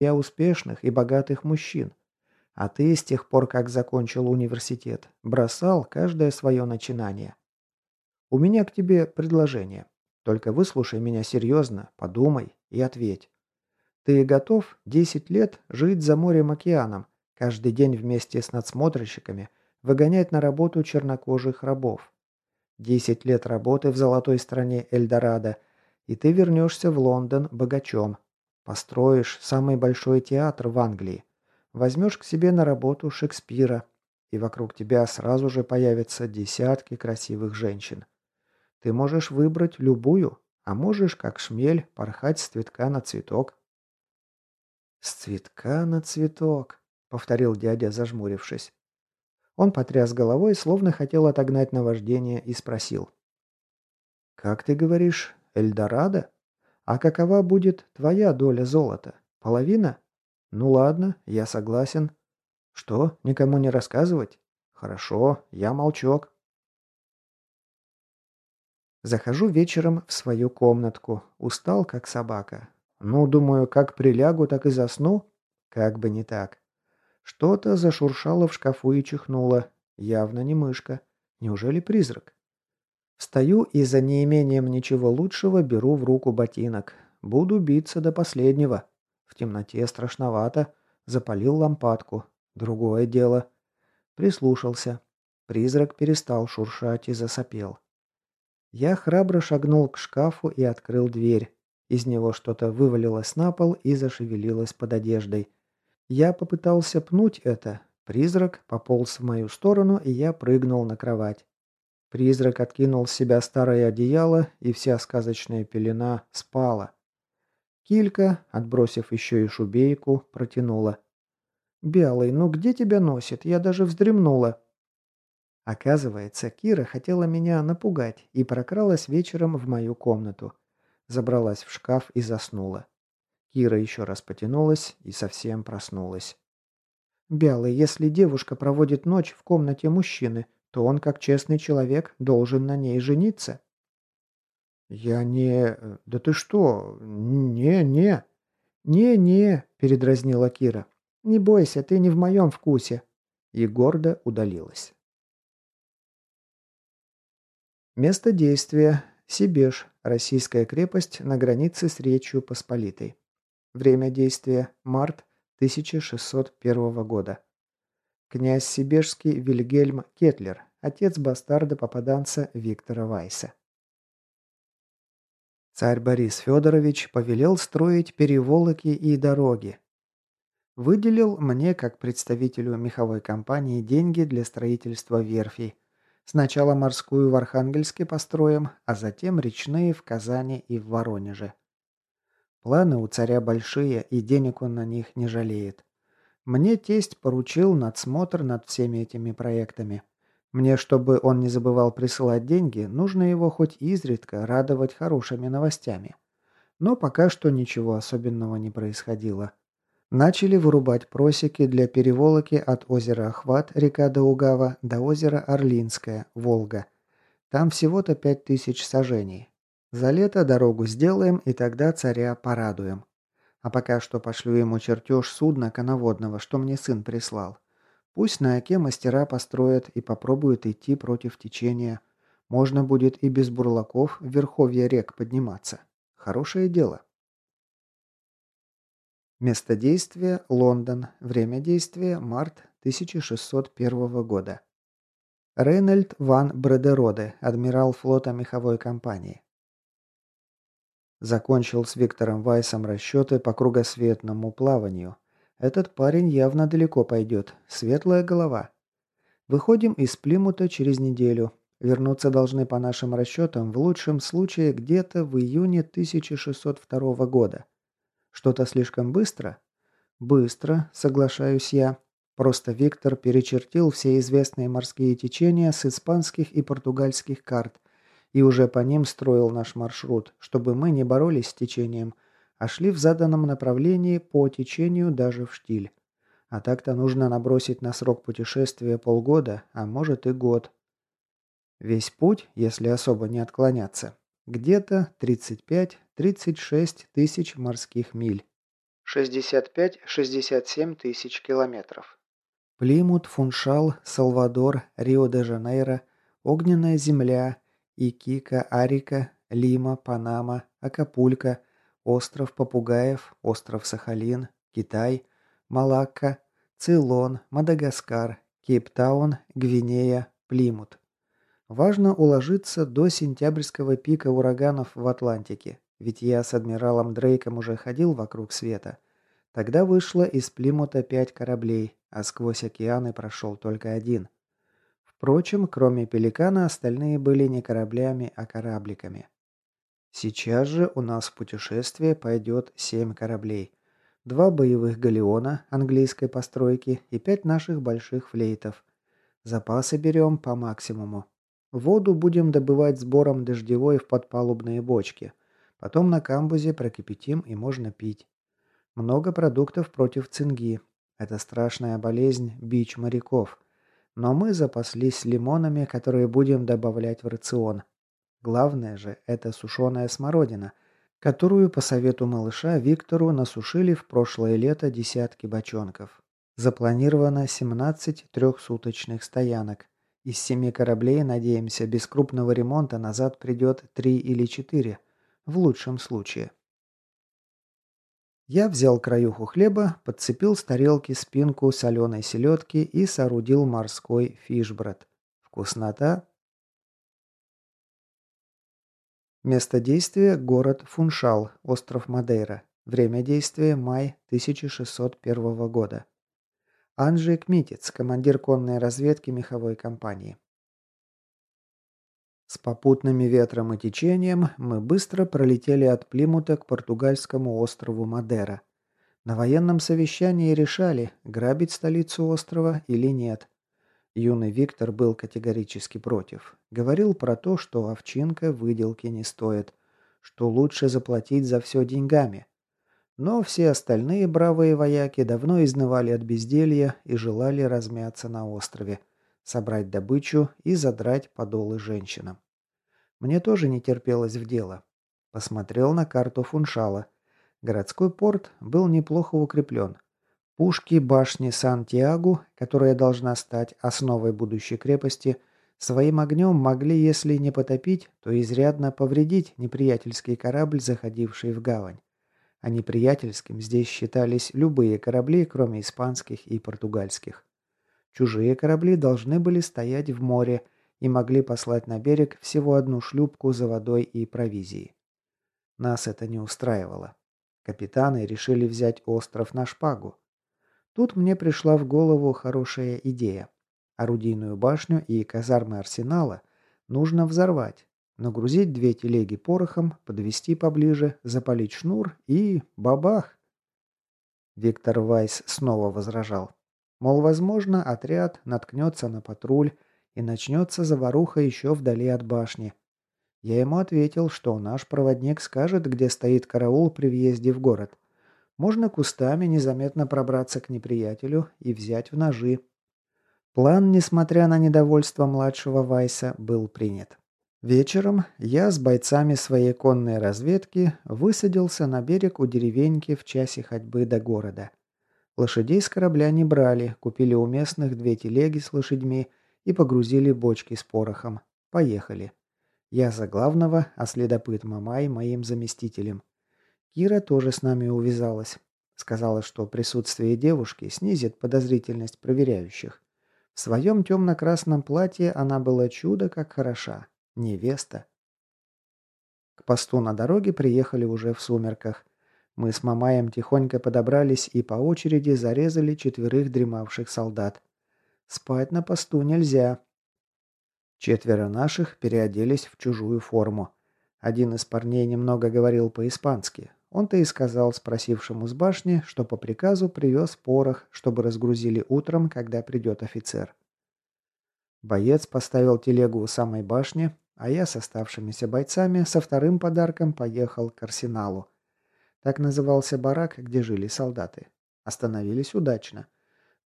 Я успешных и богатых мужчин. А ты с тех пор, как закончил университет, бросал каждое свое начинание. У меня к тебе предложение. Только выслушай меня серьезно, подумай и ответь. Ты готов 10 лет жить за морем-океаном, каждый день вместе с надсмотрщиками, выгонять на работу чернокожих рабов? 10 лет работы в золотой стране Эльдорадо, и ты вернешься в Лондон богачом, Построишь самый большой театр в Англии. Возьмешь к себе на работу Шекспира, и вокруг тебя сразу же появятся десятки красивых женщин. Ты можешь выбрать любую, а можешь, как шмель, порхать с цветка на цветок. «С цветка на цветок», — повторил дядя, зажмурившись. Он потряс головой, словно хотел отогнать наваждение, и спросил. «Как ты говоришь, Эльдорадо?» А какова будет твоя доля золота? Половина? Ну ладно, я согласен. Что, никому не рассказывать? Хорошо, я молчок. Захожу вечером в свою комнатку. Устал, как собака. Ну, думаю, как прилягу, так и засну. Как бы не так. Что-то зашуршало в шкафу и чихнуло. Явно не мышка. Неужели призрак? Стою и за неимением ничего лучшего беру в руку ботинок. Буду биться до последнего. В темноте страшновато. Запалил лампадку. Другое дело. Прислушался. Призрак перестал шуршать и засопел. Я храбро шагнул к шкафу и открыл дверь. Из него что-то вывалилось на пол и зашевелилось под одеждой. Я попытался пнуть это. Призрак пополз в мою сторону, и я прыгнул на кровать. Призрак откинул с себя старое одеяло, и вся сказочная пелена спала. Килька, отбросив еще и шубейку, протянула. «Белый, ну где тебя носит? Я даже вздремнула». Оказывается, Кира хотела меня напугать и прокралась вечером в мою комнату. Забралась в шкаф и заснула. Кира еще раз потянулась и совсем проснулась. «Белый, если девушка проводит ночь в комнате мужчины, то он, как честный человек, должен на ней жениться». «Я не... Э, да ты что? Не-не...» «Не-не», — передразнила Кира. «Не бойся, ты не в моем вкусе». И гордо удалилась. Место действия. Сибеж. Российская крепость на границе с Речью Посполитой. Время действия. Март 1601 года. Князь Сибирский Вильгельм Кетлер, отец бастарда-попаданца Виктора Вайса. Царь Борис Федорович повелел строить переволоки и дороги. Выделил мне, как представителю меховой компании, деньги для строительства верфей. Сначала морскую в Архангельске построим, а затем речные в Казани и в Воронеже. Планы у царя большие, и денег он на них не жалеет. Мне тесть поручил надсмотр над всеми этими проектами. Мне, чтобы он не забывал присылать деньги, нужно его хоть изредка радовать хорошими новостями. Но пока что ничего особенного не происходило. Начали вырубать просеки для переволоки от озера Охват, река Даугава, до озера Орлинское, Волга. Там всего-то пять тысяч сажений. За лето дорогу сделаем и тогда царя порадуем. А пока что пошлю ему чертеж судна коноводного, что мне сын прислал. Пусть на оке мастера построят и попробуют идти против течения. Можно будет и без бурлаков в верховье рек подниматься. Хорошее дело. Место действия – Лондон. Время действия – март 1601 года. Рейнольд ван Бредероде, адмирал флота меховой компании. Закончил с Виктором Вайсом расчеты по кругосветному плаванию. Этот парень явно далеко пойдет. Светлая голова. Выходим из Плимута через неделю. Вернуться должны по нашим расчетам в лучшем случае где-то в июне 1602 года. Что-то слишком быстро? Быстро, соглашаюсь я. Просто Виктор перечертил все известные морские течения с испанских и португальских карт, и уже по ним строил наш маршрут, чтобы мы не боролись с течением, а шли в заданном направлении по течению даже в штиль. А так-то нужно набросить на срок путешествия полгода, а может и год. Весь путь, если особо не отклоняться, где-то 35-36 тысяч морских миль. 65-67 тысяч километров. Плимут, Фуншал, Салвадор, Рио-де-Жанейро, Огненная земля, Икике, Арика, Лима, Панама, Акапулько, остров Попугаев, остров Сахалин, Китай, Малакка, Цейлон, Мадагаскар, Кейптаун, Гвинея, Плимут. Важно уложиться до сентябрьского пика ураганов в Атлантике, ведь я с адмиралом Дрейком уже ходил вокруг света. Тогда вышло из Плимута пять кораблей, а сквозь океаны прошел только один – Впрочем, кроме «Пеликана» остальные были не кораблями, а корабликами. Сейчас же у нас в путешествие пойдет семь кораблей. Два боевых галеона английской постройки и пять наших больших флейтов. Запасы берем по максимуму. Воду будем добывать сбором дождевой в подпалубные бочки. Потом на камбузе прокипятим и можно пить. Много продуктов против цинги. Это страшная болезнь, бич моряков – но мы запаслись лимонами, которые будем добавлять в рацион. Главное же – это сушеная смородина, которую по совету малыша Виктору насушили в прошлое лето десятки бочонков. Запланировано 17 трехсуточных стоянок. Из семи кораблей, надеемся, без крупного ремонта назад придет три или четыре, в лучшем случае. Я взял краюху хлеба, подцепил с тарелки спинку соленой селедки и соорудил морской фишбред. Вкуснота? Место действия – город Фуншал, остров Мадейра. Время действия – май 1601 года. Анжи Кмитец, командир конной разведки меховой компании. С попутными ветром и течением мы быстро пролетели от Плимута к португальскому острову Мадера. На военном совещании решали, грабить столицу острова или нет. Юный Виктор был категорически против. Говорил про то, что овчинка выделки не стоит, что лучше заплатить за все деньгами. Но все остальные бравые вояки давно изнывали от безделья и желали размяться на острове – собрать добычу и задрать подолы женщинам. Мне тоже не терпелось в дело. Посмотрел на карту Фуншала. Городской порт был неплохо укреплен. Пушки башни Сантьягу, которая должна стать основой будущей крепости, своим огнем могли, если не потопить, то изрядно повредить неприятельский корабль, заходивший в гавань. А неприятельским здесь считались любые корабли, кроме испанских и португальских. Чужие корабли должны были стоять в море и могли послать на берег всего одну шлюпку за водой и провизией. Нас это не устраивало. Капитаны решили взять остров на шпагу. Тут мне пришла в голову хорошая идея. Орудийную башню и казармы арсенала нужно взорвать, нагрузить две телеги порохом, подвести поближе, запалить шнур и... бабах! Виктор Вайс снова возражал. Мол, возможно, отряд наткнется на патруль и начнется заваруха еще вдали от башни. Я ему ответил, что наш проводник скажет, где стоит караул при въезде в город. Можно кустами незаметно пробраться к неприятелю и взять в ножи. План, несмотря на недовольство младшего Вайса, был принят. Вечером я с бойцами своей конной разведки высадился на берег у деревеньки в часе ходьбы до города. Лошадей с корабля не брали, купили у местных две телеги с лошадьми и погрузили бочки с порохом. Поехали. Я за главного, а следопыт Мамай моим заместителем. Кира тоже с нами увязалась. Сказала, что присутствие девушки снизит подозрительность проверяющих. В своем темно-красном платье она была чудо как хороша. Невеста. К посту на дороге приехали уже в сумерках. Мы с Мамаем тихонько подобрались и по очереди зарезали четверых дремавших солдат. Спать на посту нельзя. Четверо наших переоделись в чужую форму. Один из парней немного говорил по-испански. Он-то и сказал спросившему с башни, что по приказу привез порох, чтобы разгрузили утром, когда придет офицер. Боец поставил телегу у самой башни, а я с оставшимися бойцами со вторым подарком поехал к арсеналу. Так назывался барак, где жили солдаты. Остановились удачно.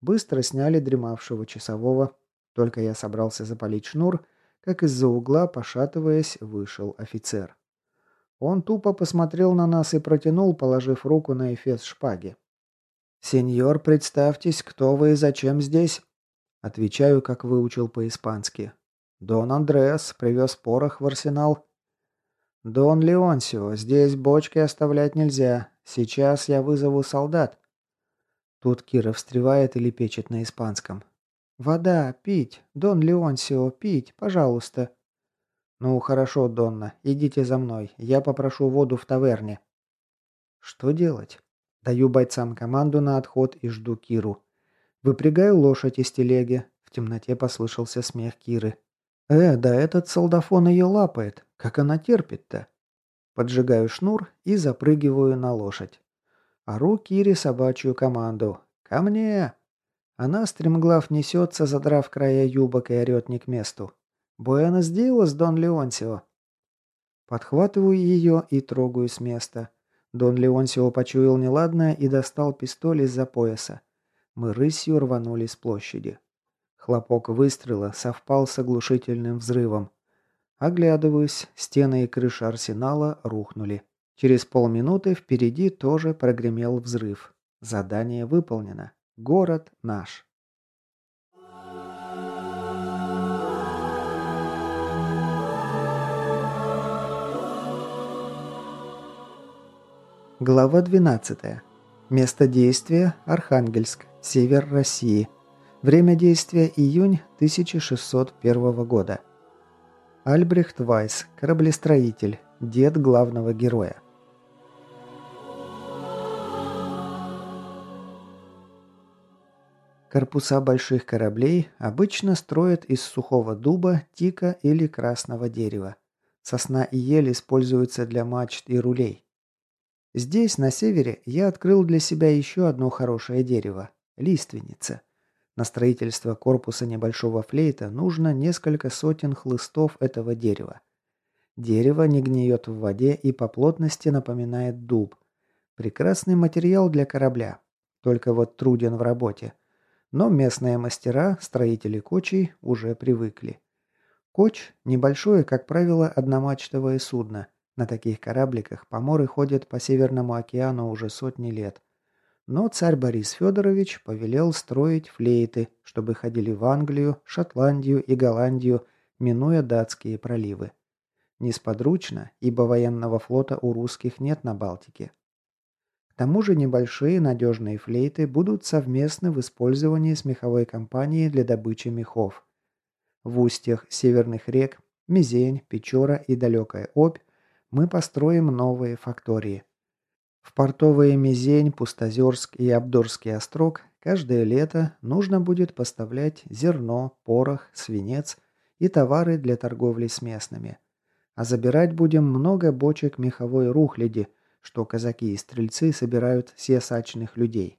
Быстро сняли дремавшего часового. Только я собрался запалить шнур, как из-за угла, пошатываясь, вышел офицер. Он тупо посмотрел на нас и протянул, положив руку на эфес шпаги. «Сеньор, представьтесь, кто вы и зачем здесь?» Отвечаю, как выучил по-испански. «Дон Андреас привез порох в арсенал. «Дон Леонсио, здесь бочки оставлять нельзя. Сейчас я вызову солдат». Тут Кира встревает или печет на испанском. «Вода, пить! Дон Леонсио, пить, пожалуйста!» «Ну хорошо, Донна, идите за мной. Я попрошу воду в таверне». «Что делать?» Даю бойцам команду на отход и жду Киру. Выпрягаю лошадь из телеги. В темноте послышался смех Киры. «Э, да этот солдафон ее лапает. Как она терпит-то? Поджигаю шнур и запрыгиваю на лошадь. Ору Кире собачью команду. «Ко мне!» Она, стремглав, несется, задрав края юбок и орет не к месту. «Буэнос диос, Дон Леонсио!» Подхватываю ее и трогаю с места. Дон Леонсио почуял неладное и достал пистоль из-за пояса. Мы рысью рванули с площади. Хлопок выстрела совпал с оглушительным взрывом. Оглядываюсь, стены и крыша арсенала рухнули. Через полминуты впереди тоже прогремел взрыв. Задание выполнено. Город наш. Глава 12. Место действия – Архангельск, север России. Время действия – июнь 1601 года. Альбрехт Вайс, кораблестроитель, дед главного героя. Корпуса больших кораблей обычно строят из сухого дуба, тика или красного дерева. Сосна и ель используются для мачт и рулей. Здесь, на севере, я открыл для себя еще одно хорошее дерево – лиственница – на строительство корпуса небольшого флейта нужно несколько сотен хлыстов этого дерева. Дерево не гниет в воде и по плотности напоминает дуб. Прекрасный материал для корабля, только вот труден в работе. Но местные мастера, строители кочей, уже привыкли. Коч – небольшое, как правило, одномачтовое судно. На таких корабликах поморы ходят по Северному океану уже сотни лет. Но царь Борис Федорович повелел строить флейты, чтобы ходили в Англию, Шотландию и Голландию, минуя датские проливы. Несподручно, ибо военного флота у русских нет на Балтике. К тому же небольшие надежные флейты будут совместны в использовании с меховой компанией для добычи мехов. В устьях северных рек Мизень, Печора и далекая Обь мы построим новые фактории – в портовые Мизень, Пустозерск и Абдорский острог каждое лето нужно будет поставлять зерно, порох, свинец и товары для торговли с местными. А забирать будем много бочек меховой рухляди, что казаки и стрельцы собирают с ясачных людей.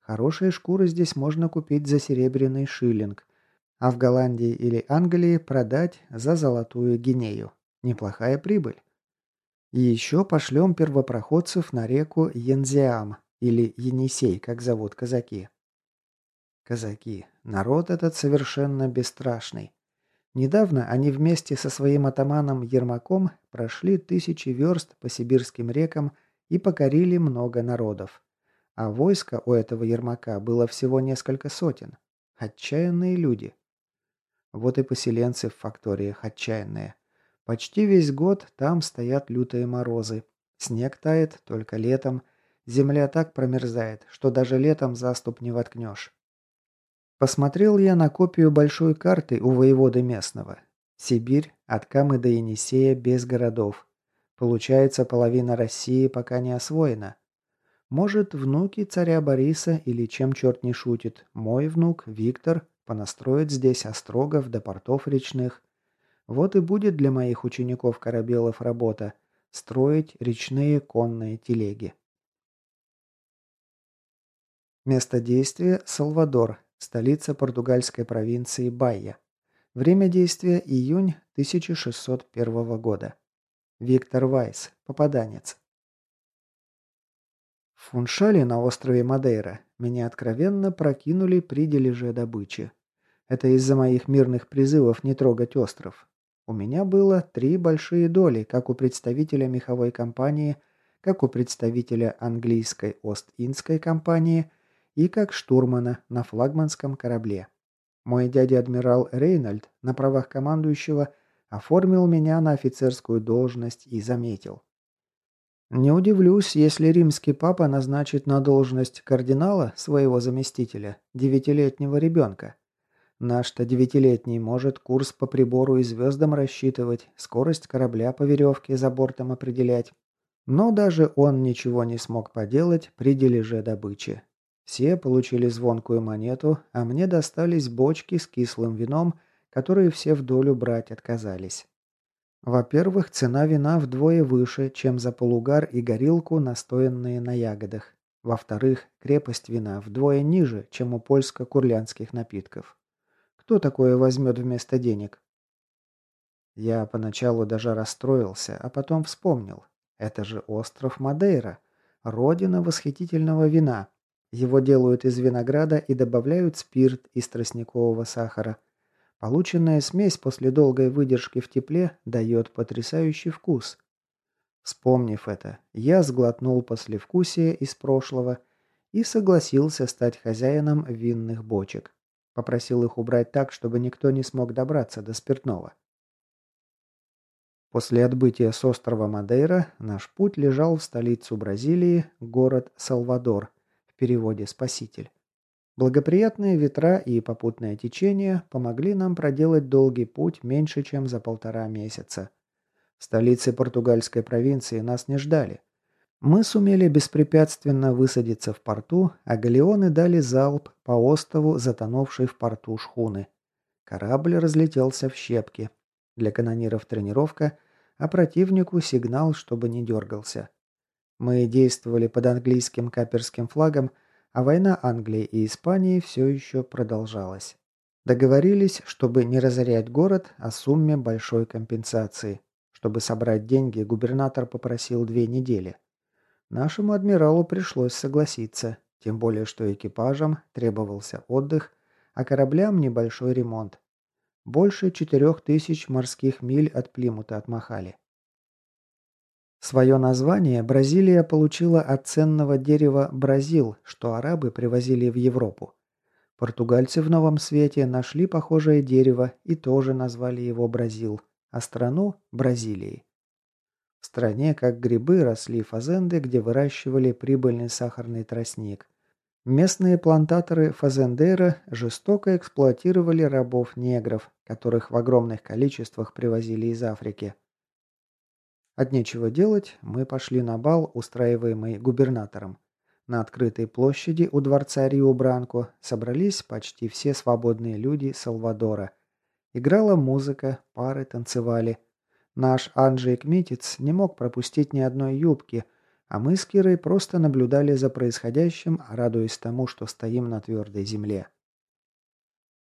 Хорошие шкуры здесь можно купить за серебряный шиллинг, а в Голландии или Англии продать за золотую гинею. Неплохая прибыль. И еще пошлем первопроходцев на реку Янзиам, или Енисей, как зовут казаки. Казаки. Народ этот совершенно бесстрашный. Недавно они вместе со своим атаманом Ермаком прошли тысячи верст по сибирским рекам и покорили много народов. А войска у этого Ермака было всего несколько сотен. Отчаянные люди. Вот и поселенцы в факториях отчаянные – Почти весь год там стоят лютые морозы. Снег тает только летом. Земля так промерзает, что даже летом заступ не воткнешь. Посмотрел я на копию большой карты у воеводы местного. Сибирь, от Камы до Енисея без городов. Получается, половина России пока не освоена. Может, внуки царя Бориса или чем черт не шутит, мой внук Виктор понастроит здесь острогов до портов речных, вот и будет для моих учеников-корабелов работа – строить речные конные телеги. Место действия – Салвадор, столица португальской провинции Байя. Время действия – июнь 1601 года. Виктор Вайс, попаданец. В Фуншале на острове Мадейра меня откровенно прокинули при дележе добычи. Это из-за моих мирных призывов не трогать остров. У меня было три большие доли, как у представителя меховой компании, как у представителя английской Ост-Индской компании и как штурмана на флагманском корабле. Мой дядя-адмирал Рейнольд на правах командующего оформил меня на офицерскую должность и заметил. Не удивлюсь, если римский папа назначит на должность кардинала своего заместителя, девятилетнего ребенка, Наш-то девятилетний может курс по прибору и звездам рассчитывать, скорость корабля по веревке за бортом определять. Но даже он ничего не смог поделать при дележе добычи. Все получили звонкую монету, а мне достались бочки с кислым вином, которые все в долю брать отказались. Во-первых, цена вина вдвое выше, чем за полугар и горилку, настоянные на ягодах. Во-вторых, крепость вина вдвое ниже, чем у польско-курлянских напитков. Кто такое возьмет вместо денег? Я поначалу даже расстроился, а потом вспомнил. Это же остров Мадейра, родина восхитительного вина. Его делают из винограда и добавляют спирт из тростникового сахара. Полученная смесь после долгой выдержки в тепле дает потрясающий вкус. Вспомнив это, я сглотнул послевкусие из прошлого и согласился стать хозяином винных бочек. Попросил их убрать так, чтобы никто не смог добраться до спиртного. После отбытия с острова Мадейра наш путь лежал в столицу Бразилии, город Салвадор, в переводе «Спаситель». Благоприятные ветра и попутное течение помогли нам проделать долгий путь меньше, чем за полтора месяца. В столице португальской провинции нас не ждали. Мы сумели беспрепятственно высадиться в порту, а галеоны дали залп по острову, затонувшей в порту шхуны. Корабль разлетелся в щепки. Для канониров тренировка, а противнику сигнал, чтобы не дергался. Мы действовали под английским каперским флагом, а война Англии и Испании все еще продолжалась. Договорились, чтобы не разорять город о сумме большой компенсации. Чтобы собрать деньги, губернатор попросил две недели – Нашему адмиралу пришлось согласиться, тем более что экипажам требовался отдых, а кораблям небольшой ремонт. Больше четырех тысяч морских миль от Плимута отмахали. Свое название Бразилия получила от ценного дерева бразил, что арабы привозили в Европу. Португальцы в Новом Свете нашли похожее дерево и тоже назвали его бразил, а страну – Бразилией. В стране, как грибы, росли фазенды, где выращивали прибыльный сахарный тростник. Местные плантаторы Фазендера жестоко эксплуатировали рабов-негров, которых в огромных количествах привозили из Африки. От нечего делать, мы пошли на бал, устраиваемый губернатором. На открытой площади у дворца Рио Бранко собрались почти все свободные люди Салвадора. Играла музыка, пары танцевали – Наш Анджей Кметец не мог пропустить ни одной юбки, а мы с Кирой просто наблюдали за происходящим, радуясь тому, что стоим на твердой земле.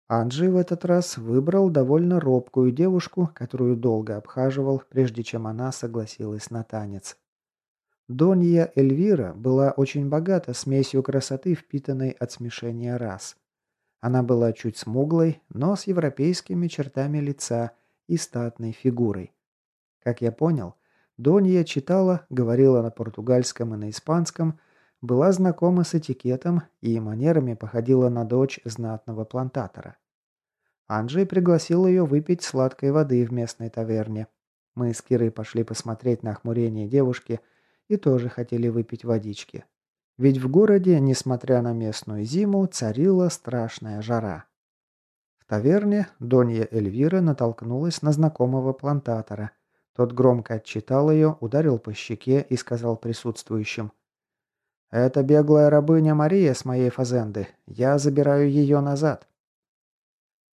Анджей в этот раз выбрал довольно робкую девушку, которую долго обхаживал, прежде чем она согласилась на танец. Донья Эльвира была очень богата смесью красоты, впитанной от смешения рас. Она была чуть смуглой, но с европейскими чертами лица и статной фигурой. Как я понял, Донья читала, говорила на португальском и на испанском, была знакома с этикетом и манерами походила на дочь знатного плантатора. Анджей пригласил ее выпить сладкой воды в местной таверне. Мы с Кирой пошли посмотреть на охмурение девушки и тоже хотели выпить водички. Ведь в городе, несмотря на местную зиму, царила страшная жара. В таверне Донья Эльвира натолкнулась на знакомого плантатора – тот громко отчитал ее, ударил по щеке и сказал присутствующим. «Это беглая рабыня Мария с моей фазенды. Я забираю ее назад».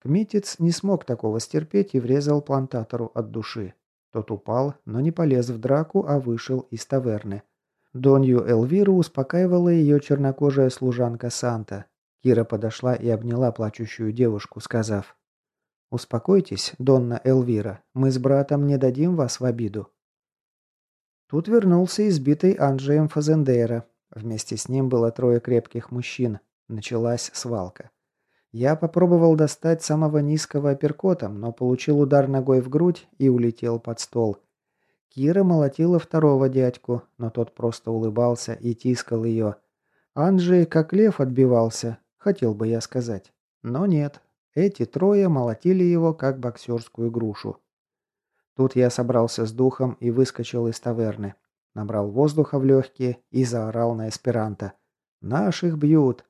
Кмитец не смог такого стерпеть и врезал плантатору от души. Тот упал, но не полез в драку, а вышел из таверны. Донью Эльвиру успокаивала ее чернокожая служанка Санта. Кира подошла и обняла плачущую девушку, сказав «Успокойтесь, Донна Эльвира, мы с братом не дадим вас в обиду». Тут вернулся избитый Анджеем Фазендейра. Вместе с ним было трое крепких мужчин. Началась свалка. Я попробовал достать самого низкого апперкотом, но получил удар ногой в грудь и улетел под стол. Кира молотила второго дядьку, но тот просто улыбался и тискал ее. Анджей как лев отбивался, хотел бы я сказать. Но нет, эти трое молотили его, как боксерскую грушу. Тут я собрался с духом и выскочил из таверны. Набрал воздуха в легкие и заорал на эсперанто. «Наших бьют!»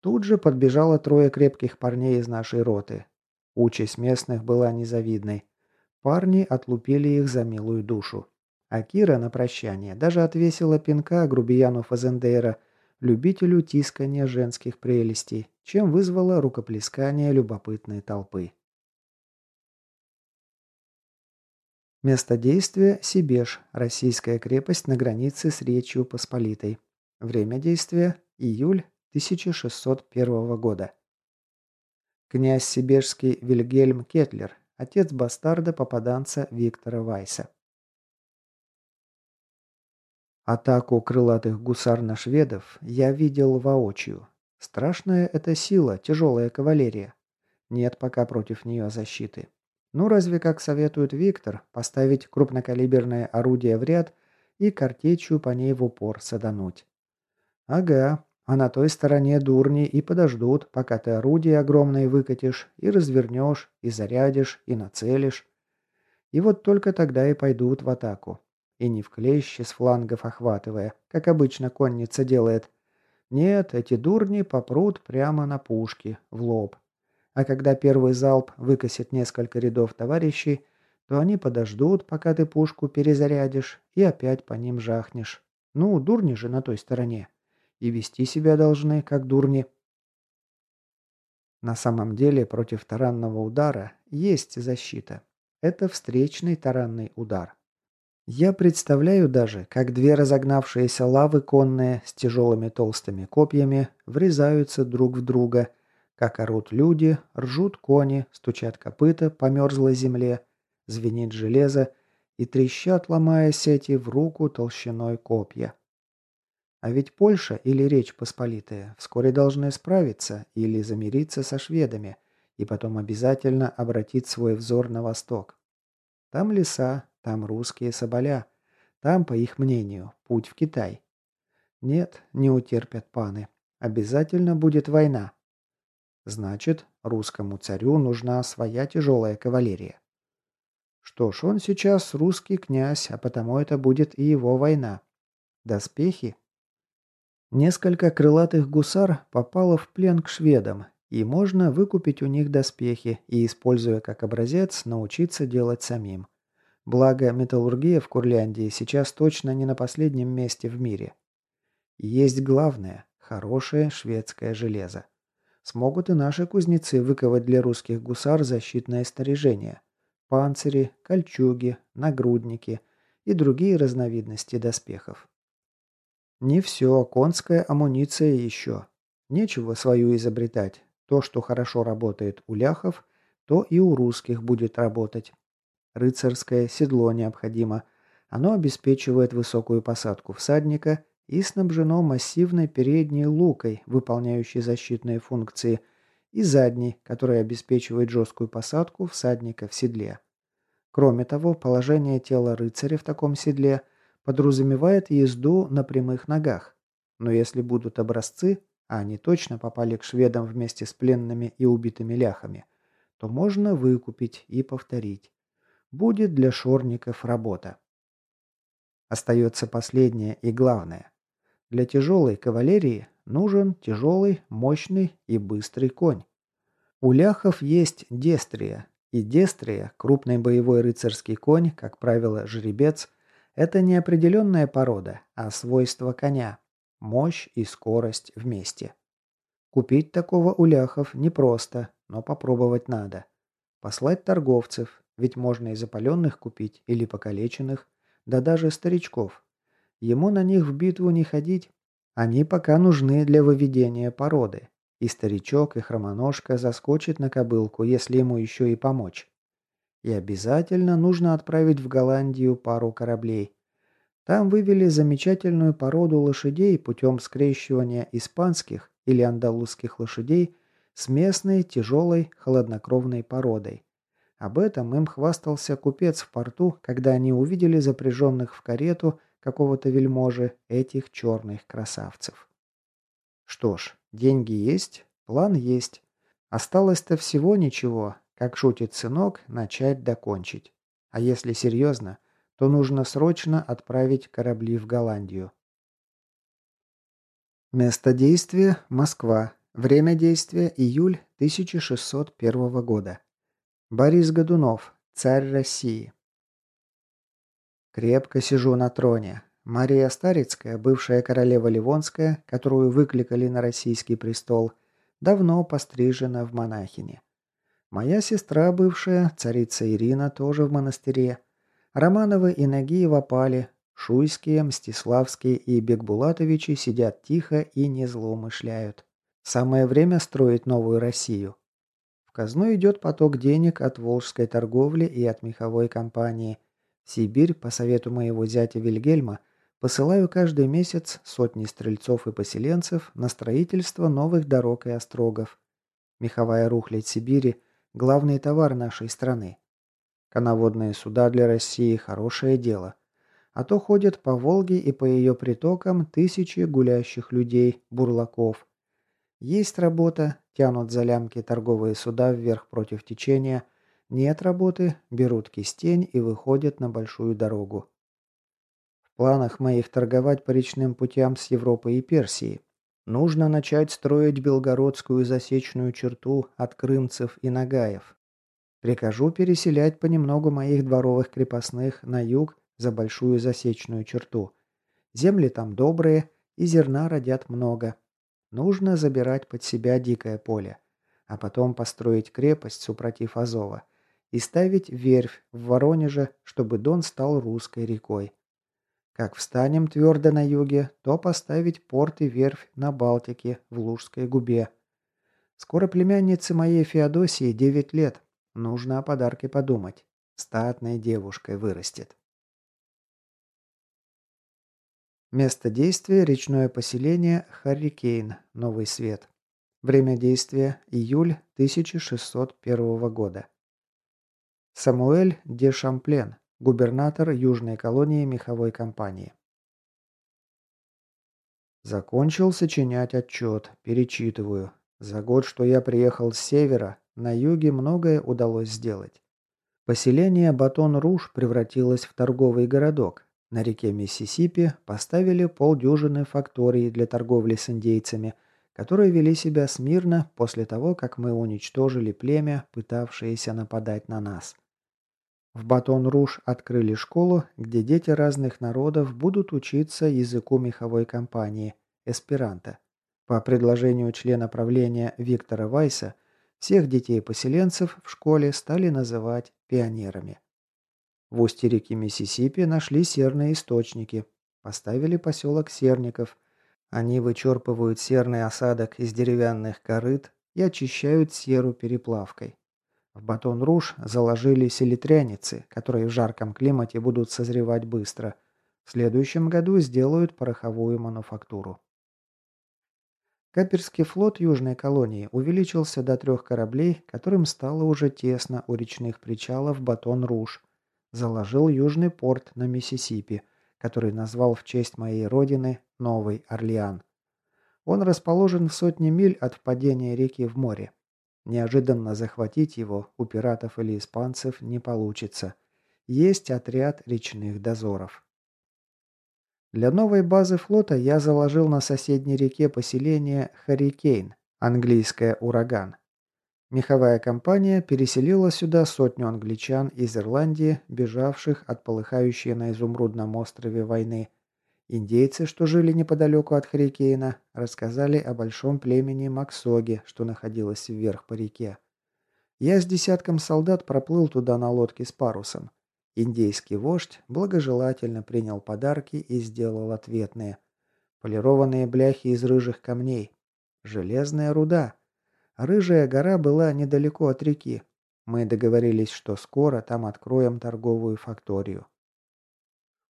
Тут же подбежало трое крепких парней из нашей роты. Участь местных была незавидной. Парни отлупили их за милую душу. А Кира на прощание даже отвесила пинка грубияну Фазендейра – любителю тискания женских прелестей, чем вызвало рукоплескание любопытной толпы. Место действия – Сибеж, российская крепость на границе с Речью Посполитой. Время действия – июль 1601 года. Князь сибежский Вильгельм Кетлер, отец бастарда-попаданца Виктора Вайса. Атаку крылатых гусар на шведов я видел воочию. Страшная это сила, тяжелая кавалерия. Нет пока против нее защиты. Ну, разве как советует Виктор, поставить крупнокалиберное орудие в ряд и картечью по ней в упор садануть. Ага, а на той стороне дурни и подождут, пока ты орудие огромное выкатишь, и развернешь, и зарядишь, и нацелишь. И вот только тогда и пойдут в атаку и не в клещи с флангов охватывая, как обычно конница делает. Нет, эти дурни попрут прямо на пушки, в лоб. А когда первый залп выкосит несколько рядов товарищей, то они подождут, пока ты пушку перезарядишь, и опять по ним жахнешь. Ну, дурни же на той стороне. И вести себя должны, как дурни. На самом деле, против таранного удара есть защита. Это встречный таранный удар. Я представляю даже, как две разогнавшиеся лавы конные с тяжелыми толстыми копьями врезаются друг в друга, как орут люди, ржут кони, стучат копыта по мерзлой земле, звенит железо и трещат, ломая сети в руку толщиной копья. А ведь Польша или Речь Посполитая вскоре должны справиться или замириться со шведами и потом обязательно обратить свой взор на восток. Там леса, там русские соболя. Там, по их мнению, путь в Китай. Нет, не утерпят паны. Обязательно будет война. Значит, русскому царю нужна своя тяжелая кавалерия. Что ж, он сейчас русский князь, а потому это будет и его война. Доспехи? Несколько крылатых гусар попало в плен к шведам, и можно выкупить у них доспехи и, используя как образец, научиться делать самим. Благо, металлургия в Курляндии сейчас точно не на последнем месте в мире. Есть главное – хорошее шведское железо. Смогут и наши кузнецы выковать для русских гусар защитное снаряжение – панцири, кольчуги, нагрудники и другие разновидности доспехов. Не все, конская амуниция еще. Нечего свою изобретать. То, что хорошо работает у ляхов, то и у русских будет работать. Рыцарское седло необходимо. Оно обеспечивает высокую посадку всадника и снабжено массивной передней лукой, выполняющей защитные функции, и задней, которая обеспечивает жесткую посадку всадника в седле. Кроме того, положение тела рыцаря в таком седле подразумевает езду на прямых ногах. Но если будут образцы, а они точно попали к шведам вместе с пленными и убитыми ляхами, то можно выкупить и повторить. Будет для шорников работа. Остается последнее и главное. Для тяжелой кавалерии нужен тяжелый, мощный и быстрый конь. У ляхов есть дестрия, и дестрия, крупный боевой рыцарский конь, как правило, жеребец, это не определенная порода, а свойство коня, Мощь и скорость вместе. Купить такого у ляхов непросто, но попробовать надо. Послать торговцев, ведь можно и запаленных купить, или покалеченных, да даже старичков. Ему на них в битву не ходить, они пока нужны для выведения породы. И старичок, и хромоножка заскочит на кобылку, если ему еще и помочь. И обязательно нужно отправить в Голландию пару кораблей. Там вывели замечательную породу лошадей путем скрещивания испанских или андалузских лошадей с местной тяжелой холоднокровной породой. Об этом им хвастался купец в порту, когда они увидели запряженных в карету какого-то вельможи этих черных красавцев. Что ж, деньги есть, план есть. Осталось-то всего ничего, как шутит сынок, начать докончить. А если серьезно, то нужно срочно отправить корабли в Голландию. Место действия – Москва. Время действия – июль 1601 года. Борис Годунов, царь России. Крепко сижу на троне. Мария Старицкая, бывшая королева Ливонская, которую выкликали на российский престол, давно пострижена в монахине. Моя сестра бывшая, царица Ирина, тоже в монастыре – Романовы и Нагиева пали, Шуйские, Мстиславские и Бекбулатовичи сидят тихо и не злоумышляют. Самое время строить новую Россию. В казну идет поток денег от волжской торговли и от меховой компании. В Сибирь, по совету моего зятя Вильгельма, посылаю каждый месяц сотни стрельцов и поселенцев на строительство новых дорог и острогов. Меховая рухлядь Сибири – главный товар нашей страны. Коноводные суда для России – хорошее дело. А то ходят по Волге и по ее притокам тысячи гулящих людей, бурлаков. Есть работа, тянут за лямки торговые суда вверх против течения. Нет работы, берут кистень и выходят на большую дорогу. В планах моих торговать по речным путям с Европой и Персией. Нужно начать строить Белгородскую засечную черту от крымцев и нагаев, Прикажу переселять понемногу моих дворовых крепостных на юг за большую засечную черту. Земли там добрые, и зерна родят много. Нужно забирать под себя дикое поле, а потом построить крепость, супротив Азова, и ставить верфь в Воронеже, чтобы Дон стал русской рекой. Как встанем твердо на юге, то поставить порт и верфь на Балтике, в Лужской губе. Скоро племяннице моей Феодосии 9 лет, Нужно о подарке подумать. Статной девушкой вырастет. Место действия – речное поселение Харрикейн, Новый Свет. Время действия – июль 1601 года. Самуэль де Шамплен, губернатор Южной колонии меховой компании. Закончил сочинять отчет, перечитываю. За год, что я приехал с севера, на юге многое удалось сделать. Поселение Батон-Руж превратилось в торговый городок. На реке Миссисипи поставили полдюжины факторий для торговли с индейцами, которые вели себя смирно после того, как мы уничтожили племя, пытавшееся нападать на нас. В Батон-Руж открыли школу, где дети разных народов будут учиться языку меховой компании – эсперанто. По предложению члена правления Виктора Вайса, всех детей-поселенцев в школе стали называть пионерами. В устье реки Миссисипи нашли серные источники. Поставили поселок Серников. Они вычерпывают серный осадок из деревянных корыт и очищают серу переплавкой. В батон-руж заложили селитряницы, которые в жарком климате будут созревать быстро. В следующем году сделают пороховую мануфактуру. Каперский флот Южной колонии увеличился до трех кораблей, которым стало уже тесно у речных причалов Батон-Руж. Заложил Южный порт на Миссисипи, который назвал в честь моей родины Новый Орлеан. Он расположен в сотне миль от впадения реки в море. Неожиданно захватить его у пиратов или испанцев не получится. Есть отряд речных дозоров. Для новой базы флота я заложил на соседней реке поселение Харикейн, английское «Ураган». Меховая компания переселила сюда сотню англичан из Ирландии, бежавших от полыхающей на изумрудном острове войны. Индейцы, что жили неподалеку от Харикейна, рассказали о большом племени Максоги, что находилось вверх по реке. Я с десятком солдат проплыл туда на лодке с парусом. Индейский вождь благожелательно принял подарки и сделал ответные. Полированные бляхи из рыжих камней. Железная руда. Рыжая гора была недалеко от реки. Мы договорились, что скоро там откроем торговую факторию.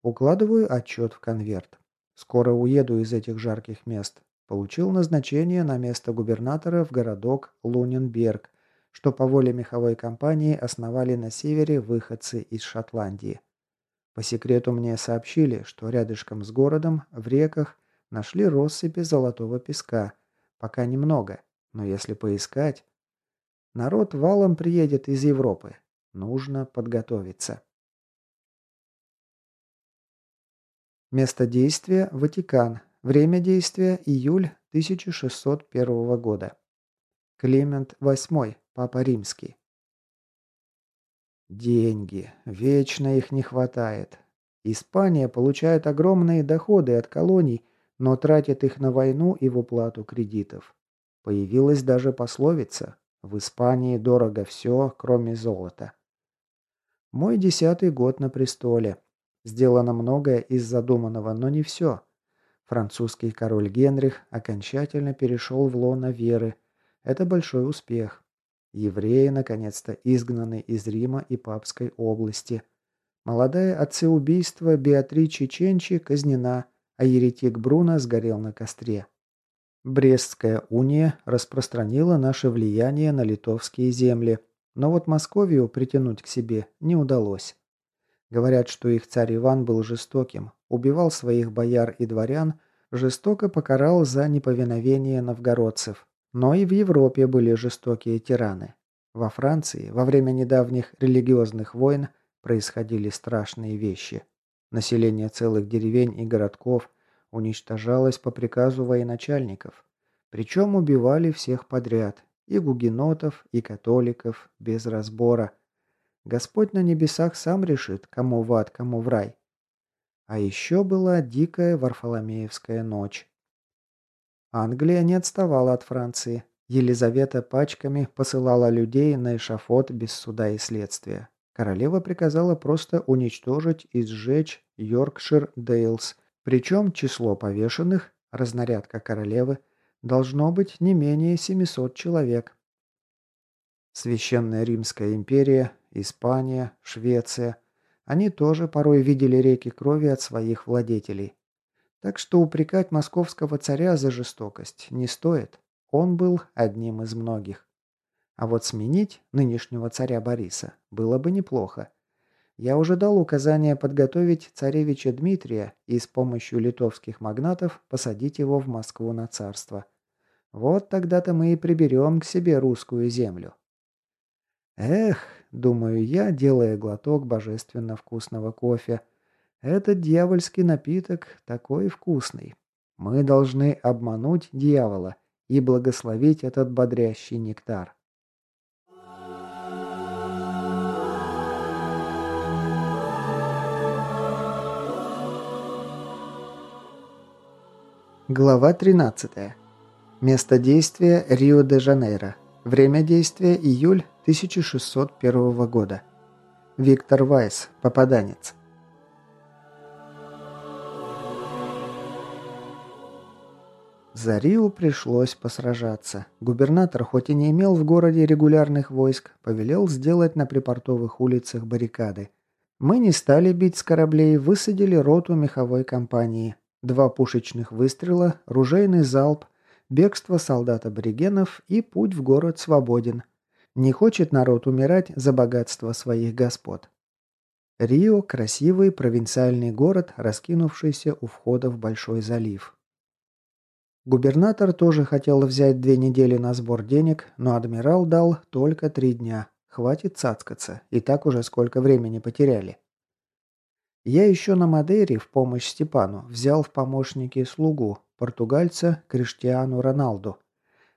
Укладываю отчет в конверт. Скоро уеду из этих жарких мест. Получил назначение на место губернатора в городок Луненберг, что по воле меховой компании основали на севере выходцы из Шотландии. По секрету мне сообщили, что рядышком с городом, в реках, нашли россыпи золотого песка. Пока немного, но если поискать... Народ валом приедет из Европы. Нужно подготовиться. Место действия – Ватикан. Время действия – июль 1601 года. Климент VIII. Папа Римский. Деньги. Вечно их не хватает. Испания получает огромные доходы от колоний, но тратит их на войну и в уплату кредитов. Появилась даже пословица «В Испании дорого все, кроме золота». Мой десятый год на престоле. Сделано многое из задуманного, но не все. Французский король Генрих окончательно перешел в лоно веры. Это большой успех. Евреи, наконец-то, изгнаны из Рима и Папской области. Молодая отцеубийство Беатричи Ченчи казнена, а еретик Бруно сгорел на костре. Брестская уния распространила наше влияние на литовские земли, но вот Московию притянуть к себе не удалось. Говорят, что их царь Иван был жестоким, убивал своих бояр и дворян, жестоко покарал за неповиновение новгородцев. Но и в Европе были жестокие тираны. Во Франции во время недавних религиозных войн происходили страшные вещи. Население целых деревень и городков уничтожалось по приказу военачальников. Причем убивали всех подряд – и гугенотов, и католиков, без разбора. Господь на небесах сам решит, кому в ад, кому в рай. А еще была дикая Варфоломеевская ночь. Англия не отставала от Франции. Елизавета пачками посылала людей на эшафот без суда и следствия. Королева приказала просто уничтожить и сжечь Йоркшир Дейлс, причем число повешенных, разнарядка королевы, должно быть не менее 700 человек. Священная Римская империя, Испания, Швеция – они тоже порой видели реки крови от своих владетелей. Так что упрекать московского царя за жестокость не стоит. Он был одним из многих. А вот сменить нынешнего царя Бориса было бы неплохо. Я уже дал указание подготовить царевича Дмитрия и с помощью литовских магнатов посадить его в Москву на царство. Вот тогда-то мы и приберем к себе русскую землю. Эх, думаю я, делая глоток божественно вкусного кофе – этот дьявольский напиток такой вкусный. Мы должны обмануть дьявола и благословить этот бодрящий нектар. Глава 13. Место действия Рио-де-Жанейро. Время действия июль 1601 года. Виктор Вайс, попаданец. За Рио пришлось посражаться. Губернатор, хоть и не имел в городе регулярных войск, повелел сделать на припортовых улицах баррикады. Мы не стали бить с кораблей, высадили роту меховой компании. Два пушечных выстрела, ружейный залп, бегство солдат-аборигенов и путь в город свободен. Не хочет народ умирать за богатство своих господ. Рио – красивый провинциальный город, раскинувшийся у входа в Большой залив. Губернатор тоже хотел взять две недели на сбор денег, но адмирал дал только три дня. Хватит цацкаться, и так уже сколько времени потеряли. Я еще на Мадейре в помощь Степану взял в помощники слугу, португальца Криштиану Роналду.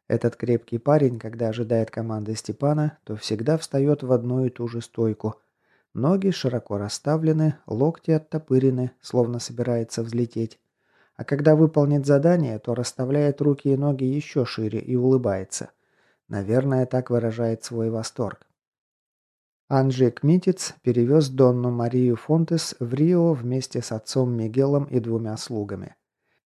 Этот крепкий парень, когда ожидает команды Степана, то всегда встает в одну и ту же стойку. Ноги широко расставлены, локти оттопырены, словно собирается взлететь. А когда выполнит задание, то расставляет руки и ноги еще шире и улыбается. Наверное, так выражает свой восторг. Анджей Кмитиц перевез Донну Марию Фонтес в Рио вместе с отцом Мигелом и двумя слугами.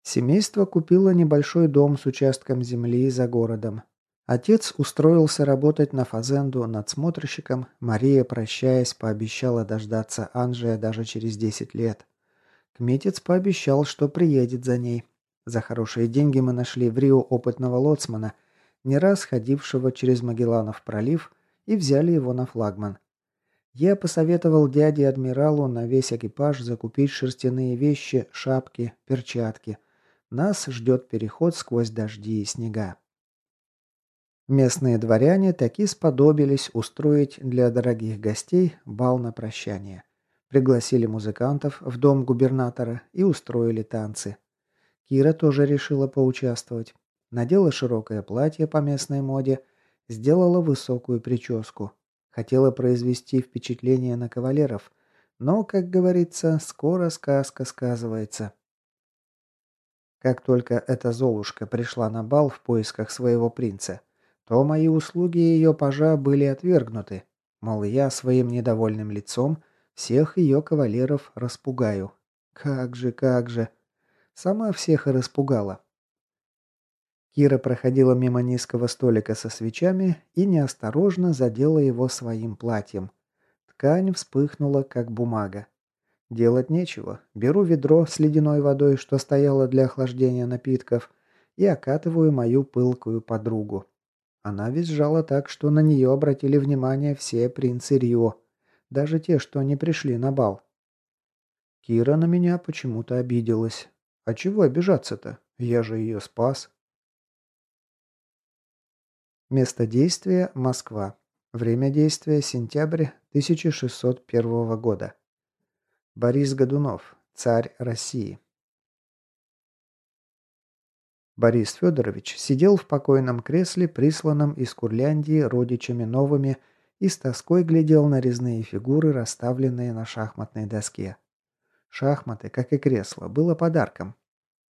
Семейство купило небольшой дом с участком земли за городом. Отец устроился работать на фазенду надсмотрщиком, Мария, прощаясь, пообещала дождаться Анжия даже через 10 лет. Кметец пообещал, что приедет за ней. За хорошие деньги мы нашли в Рио опытного лоцмана, не раз ходившего через Магелланов пролив, и взяли его на флагман. Я посоветовал дяде адмиралу на весь экипаж закупить шерстяные вещи, шапки, перчатки. Нас ждет переход сквозь дожди и снега. Местные дворяне таки сподобились устроить для дорогих гостей бал на прощание. Пригласили музыкантов в дом губернатора и устроили танцы. Кира тоже решила поучаствовать. Надела широкое платье по местной моде, сделала высокую прическу. Хотела произвести впечатление на кавалеров, но, как говорится, скоро сказка сказывается. Как только эта Золушка пришла на бал в поисках своего принца, то мои услуги ее пажа были отвергнуты. Мол, я своим недовольным лицом – всех ее кавалеров распугаю. Как же, как же. Сама всех и распугала. Кира проходила мимо низкого столика со свечами и неосторожно задела его своим платьем. Ткань вспыхнула, как бумага. Делать нечего. Беру ведро с ледяной водой, что стояло для охлаждения напитков, и окатываю мою пылкую подругу. Она визжала так, что на нее обратили внимание все принцы Рио даже те, что не пришли на бал. Кира на меня почему-то обиделась. А чего обижаться-то? Я же ее спас. Место действия – Москва. Время действия – сентябрь 1601 года. Борис Годунов, царь России. Борис Федорович сидел в покойном кресле, присланном из Курляндии родичами новыми – и с тоской глядел на резные фигуры, расставленные на шахматной доске. Шахматы, как и кресло, было подарком.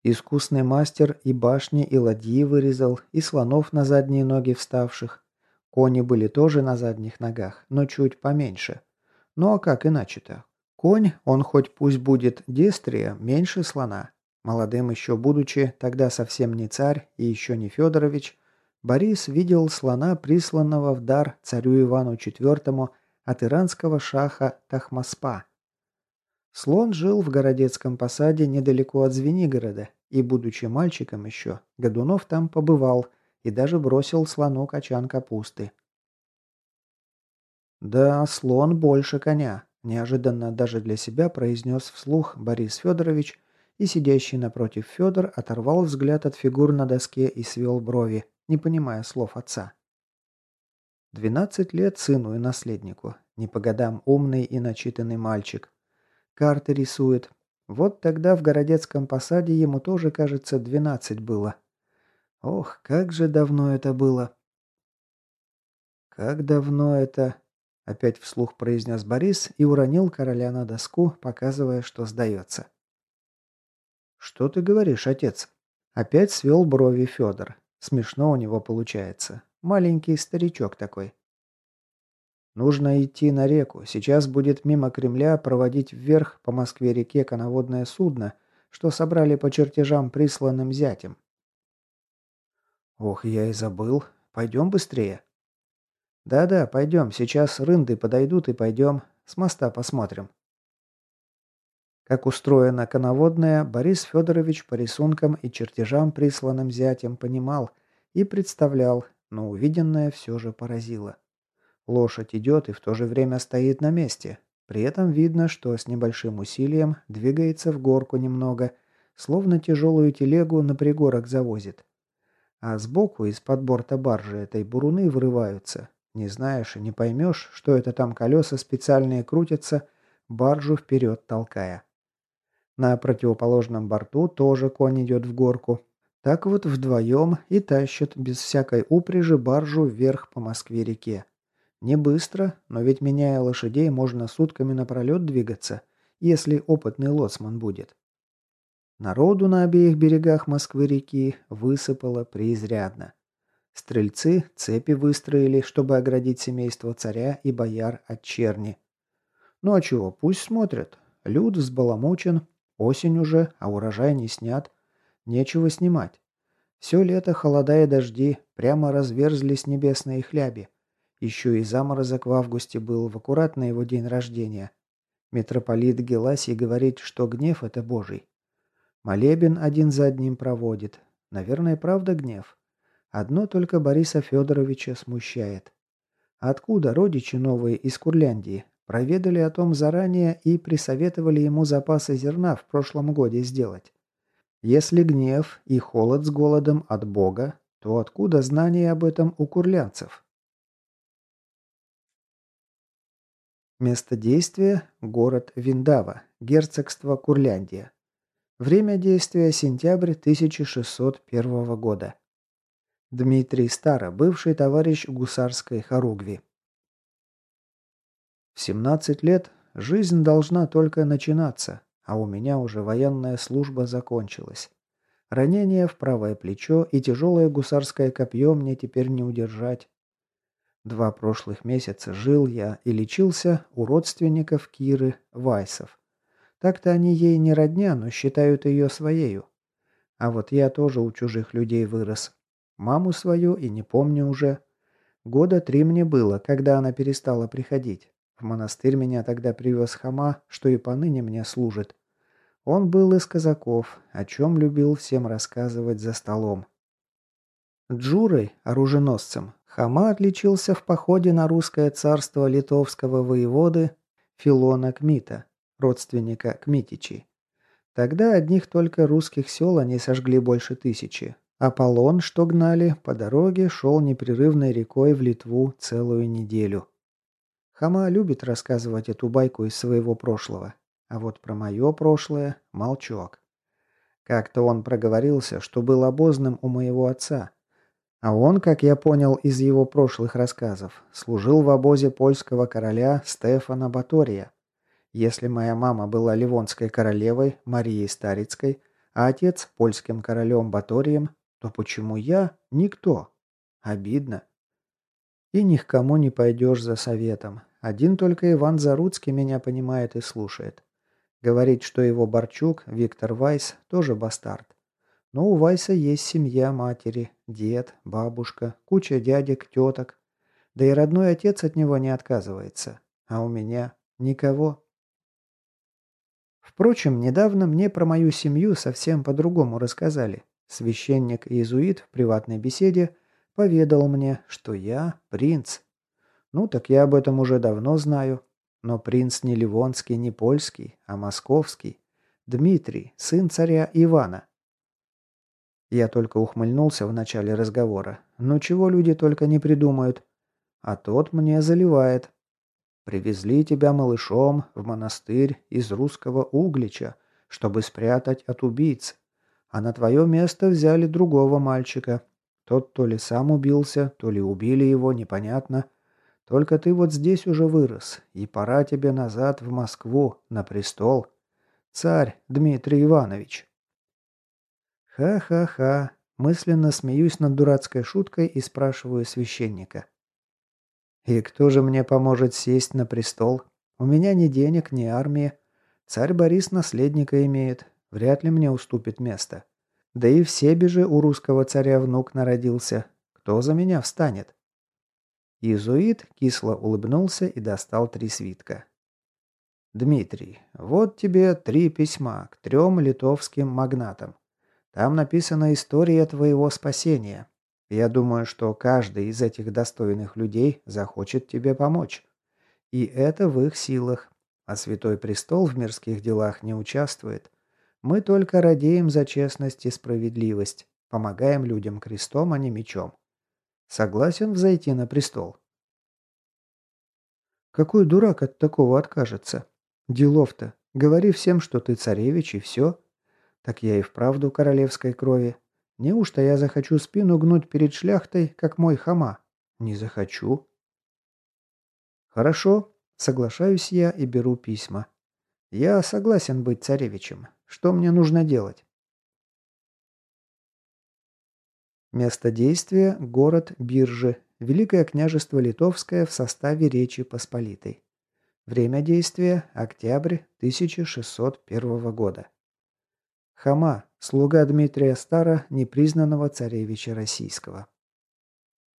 Искусный мастер и башни, и ладьи вырезал, и слонов на задние ноги вставших. Кони были тоже на задних ногах, но чуть поменьше. Ну а как иначе-то? Конь, он хоть пусть будет дестрия, меньше слона. Молодым еще будучи, тогда совсем не царь и еще не Федорович, Борис видел слона, присланного в дар царю Ивану IV от иранского шаха Тахмаспа. Слон жил в городецком посаде недалеко от Звенигорода, и, будучи мальчиком еще, Годунов там побывал и даже бросил слону качан капусты. «Да, слон больше коня», – неожиданно даже для себя произнес вслух Борис Федорович, и сидящий напротив Федор оторвал взгляд от фигур на доске и свел брови, не понимая слов отца. Двенадцать лет сыну и наследнику. Не по годам умный и начитанный мальчик. Карты рисует. Вот тогда в городецком посаде ему тоже, кажется, двенадцать было. Ох, как же давно это было. Как давно это... Опять вслух произнес Борис и уронил короля на доску, показывая, что сдается. «Что ты говоришь, отец?» Опять свел брови Федор. Смешно у него получается. Маленький старичок такой. Нужно идти на реку. Сейчас будет мимо Кремля проводить вверх по Москве-реке коноводное судно, что собрали по чертежам присланным зятем. Ох, я и забыл. Пойдем быстрее. Да-да, пойдем. Сейчас рынды подойдут и пойдем. С моста посмотрим. Как устроена коноводная, Борис Федорович по рисункам и чертежам, присланным зятем, понимал и представлял, но увиденное все же поразило. Лошадь идет и в то же время стоит на месте. При этом видно, что с небольшим усилием двигается в горку немного, словно тяжелую телегу на пригорок завозит. А сбоку из-под борта баржи этой буруны вырываются. Не знаешь и не поймешь, что это там колеса специальные крутятся, баржу вперед толкая. На противоположном борту тоже конь идет в горку. Так вот вдвоем и тащат без всякой упряжи баржу вверх по Москве-реке. Не быстро, но ведь меняя лошадей, можно сутками напролет двигаться, если опытный лоцман будет. Народу на обеих берегах Москвы-реки высыпало преизрядно. Стрельцы цепи выстроили, чтобы оградить семейство царя и бояр от черни. Ну а чего, пусть смотрят. Люд взбаламучен, Осень уже, а урожай не снят. Нечего снимать. Все лето холода и дожди прямо разверзлись небесные хляби. Еще и заморозок в августе был в аккурат на его день рождения. Митрополит Геласий говорит, что гнев – это божий. Молебен один за одним проводит. Наверное, правда гнев. Одно только Бориса Федоровича смущает. Откуда родичи новые из Курляндии? Проведали о том заранее и присоветовали ему запасы зерна в прошлом годе сделать. Если гнев и холод с голодом от Бога, то откуда знание об этом у курлянцев? Место действия – город Виндава, герцогство Курляндия. Время действия – сентябрь 1601 года. Дмитрий Старо, бывший товарищ гусарской хоругви. В 17 лет жизнь должна только начинаться, а у меня уже военная служба закончилась. Ранение в правое плечо и тяжелое гусарское копье мне теперь не удержать. Два прошлых месяца жил я и лечился у родственников Киры Вайсов. Так-то они ей не родня, но считают ее своею. А вот я тоже у чужих людей вырос. Маму свою и не помню уже. Года три мне было, когда она перестала приходить. В монастырь меня тогда привез Хама, что и поныне мне служит. Он был из казаков, о чем любил всем рассказывать за столом. Джурой, оруженосцем, Хама отличился в походе на русское царство литовского воеводы Филона Кмита, родственника Кмитичи. Тогда одних только русских сел они сожгли больше тысячи. Аполлон, что гнали, по дороге шел непрерывной рекой в Литву целую неделю. Кама любит рассказывать эту байку из своего прошлого, а вот про мое прошлое – молчок. Как-то он проговорился, что был обозным у моего отца. А он, как я понял из его прошлых рассказов, служил в обозе польского короля Стефана Батория. Если моя мама была ливонской королевой Марией Старицкой, а отец – польским королем Баторием, то почему я – никто? Обидно. И ни к кому не пойдешь за советом. Один только Иван Заруцкий меня понимает и слушает. Говорит, что его Борчук, Виктор Вайс, тоже бастард. Но у Вайса есть семья матери, дед, бабушка, куча дядек, теток. Да и родной отец от него не отказывается. А у меня никого. Впрочем, недавно мне про мою семью совсем по-другому рассказали. Священник-иезуит в приватной беседе поведал мне, что я принц, ну, так я об этом уже давно знаю. Но принц не ливонский, не польский, а московский. Дмитрий, сын царя Ивана. Я только ухмыльнулся в начале разговора. Но чего люди только не придумают. А тот мне заливает. Привезли тебя малышом в монастырь из русского Углича, чтобы спрятать от убийц. А на твое место взяли другого мальчика. Тот то ли сам убился, то ли убили его, непонятно. Только ты вот здесь уже вырос, и пора тебе назад в Москву, на престол. Царь Дмитрий Иванович». «Ха-ха-ха», мысленно смеюсь над дурацкой шуткой и спрашиваю священника. «И кто же мне поможет сесть на престол? У меня ни денег, ни армии. Царь Борис наследника имеет, вряд ли мне уступит место. Да и в Себеже у русского царя внук народился. Кто за меня встанет?» Иезуит кисло улыбнулся и достал три свитка. «Дмитрий, вот тебе три письма к трем литовским магнатам. Там написана история твоего спасения. Я думаю, что каждый из этих достойных людей захочет тебе помочь. И это в их силах. А Святой Престол в мирских делах не участвует. Мы только радеем за честность и справедливость. Помогаем людям крестом, а не мечом согласен взойти на престол. Какой дурак от такого откажется? Делов-то, говори всем, что ты царевич и все. Так я и вправду королевской крови. Неужто я захочу спину гнуть перед шляхтой, как мой хама? Не захочу. Хорошо, соглашаюсь я и беру письма. Я согласен быть царевичем. Что мне нужно делать? Место действия – город Биржи, Великое княжество Литовское в составе Речи Посполитой. Время действия – октябрь 1601 года. Хама – слуга Дмитрия Стара, непризнанного царевича Российского.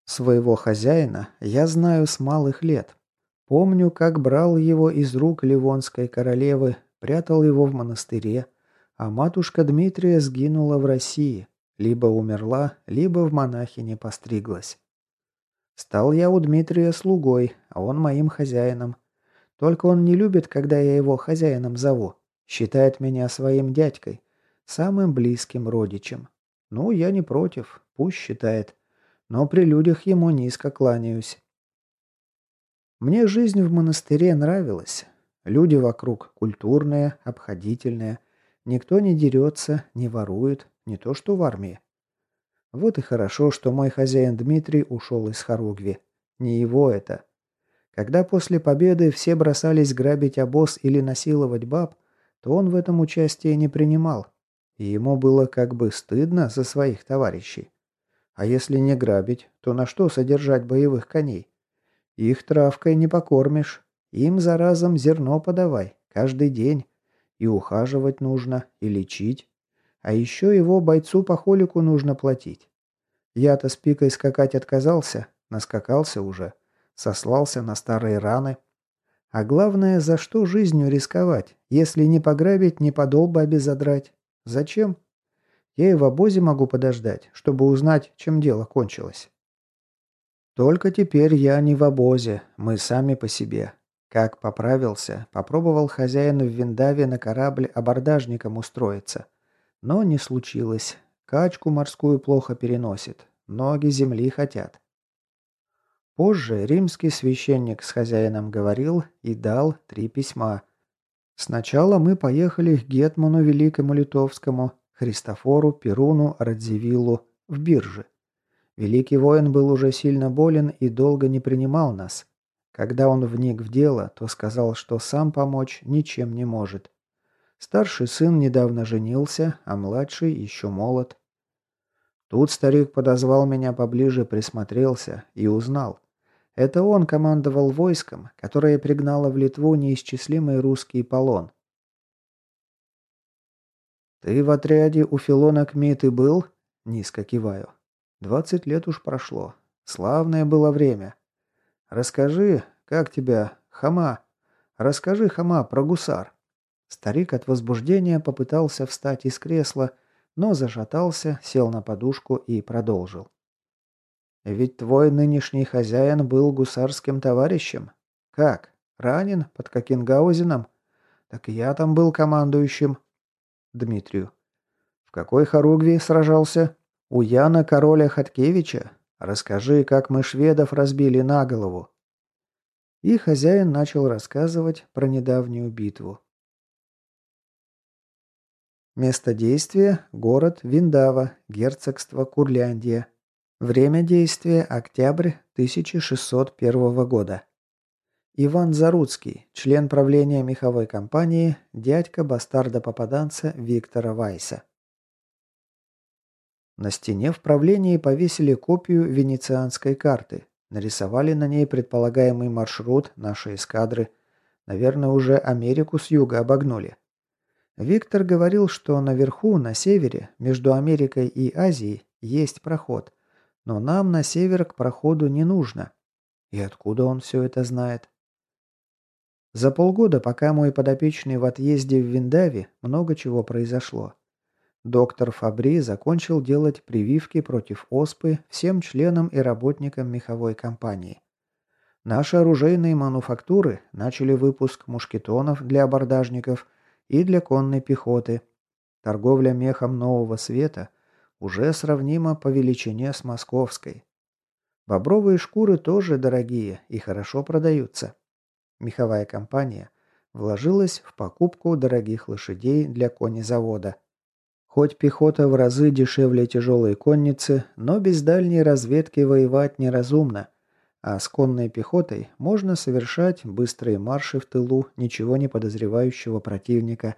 Своего хозяина я знаю с малых лет. Помню, как брал его из рук Ливонской королевы, прятал его в монастыре, а матушка Дмитрия сгинула в России – либо умерла, либо в монахине постриглась. Стал я у Дмитрия слугой, а он моим хозяином. Только он не любит, когда я его хозяином зову. Считает меня своим дядькой, самым близким родичем. Ну, я не против, пусть считает. Но при людях ему низко кланяюсь. Мне жизнь в монастыре нравилась. Люди вокруг культурные, обходительные. Никто не дерется, не ворует, не то что в армии. Вот и хорошо, что мой хозяин Дмитрий ушел из Харугви. Не его это. Когда после победы все бросались грабить обоз или насиловать баб, то он в этом участие не принимал. И ему было как бы стыдно за своих товарищей. А если не грабить, то на что содержать боевых коней? Их травкой не покормишь. Им заразом зерно подавай, каждый день. И ухаживать нужно, и лечить. А еще его бойцу по холику нужно платить. Я-то с пикой скакать отказался, наскакался уже, сослался на старые раны. А главное, за что жизнью рисковать, если не пограбить, не подол обезодрать? Зачем? Я и в обозе могу подождать, чтобы узнать, чем дело кончилось. Только теперь я не в обозе, мы сами по себе. Как поправился, попробовал хозяину в Виндаве на корабль абордажником устроиться. Но не случилось. Качку морскую плохо переносит. Ноги земли хотят. Позже римский священник с хозяином говорил и дал три письма. Сначала мы поехали к Гетману Великому Литовскому, Христофору, Перуну, Радзивиллу в бирже. Великий воин был уже сильно болен и долго не принимал нас. Когда он вник в дело, то сказал, что сам помочь ничем не может. Старший сын недавно женился, а младший еще молод. Тут старик подозвал меня поближе, присмотрелся и узнал. Это он командовал войском, которое пригнало в Литву неисчислимый русский полон. «Ты в отряде у Филона Кмиты был?» — низко киваю. «Двадцать лет уж прошло. Славное было время. Расскажи, как тебя, Хама? Расскажи, Хама, про гусар. Старик от возбуждения попытался встать из кресла, но зашатался, сел на подушку и продолжил. «Ведь твой нынешний хозяин был гусарским товарищем. Как? Ранен? Под Кокенгаузеном? Так я там был командующим». Дмитрию. «В какой хоругве сражался? У Яна Короля Хаткевича? Расскажи, как мы шведов разбили на голову». И хозяин начал рассказывать про недавнюю битву. Место действия – город Виндава, герцогство Курляндия. Время действия – октябрь 1601 года. Иван Заруцкий, член правления меховой компании, дядька бастарда-попаданца Виктора Вайса. На стене в правлении повесили копию венецианской карты, нарисовали на ней предполагаемый маршрут нашей эскадры. Наверное, уже Америку с юга обогнули – Виктор говорил, что наверху, на севере, между Америкой и Азией, есть проход. Но нам на север к проходу не нужно. И откуда он все это знает? За полгода, пока мой подопечный в отъезде в Виндави, много чего произошло. Доктор Фабри закончил делать прививки против оспы всем членам и работникам меховой компании. Наши оружейные мануфактуры начали выпуск мушкетонов для абордажников и для конной пехоты. Торговля мехом нового света уже сравнима по величине с московской. Бобровые шкуры тоже дорогие и хорошо продаются. Меховая компания вложилась в покупку дорогих лошадей для конезавода. Хоть пехота в разы дешевле тяжелой конницы, но без дальней разведки воевать неразумно. А с конной пехотой можно совершать быстрые марши в тылу ничего не подозревающего противника.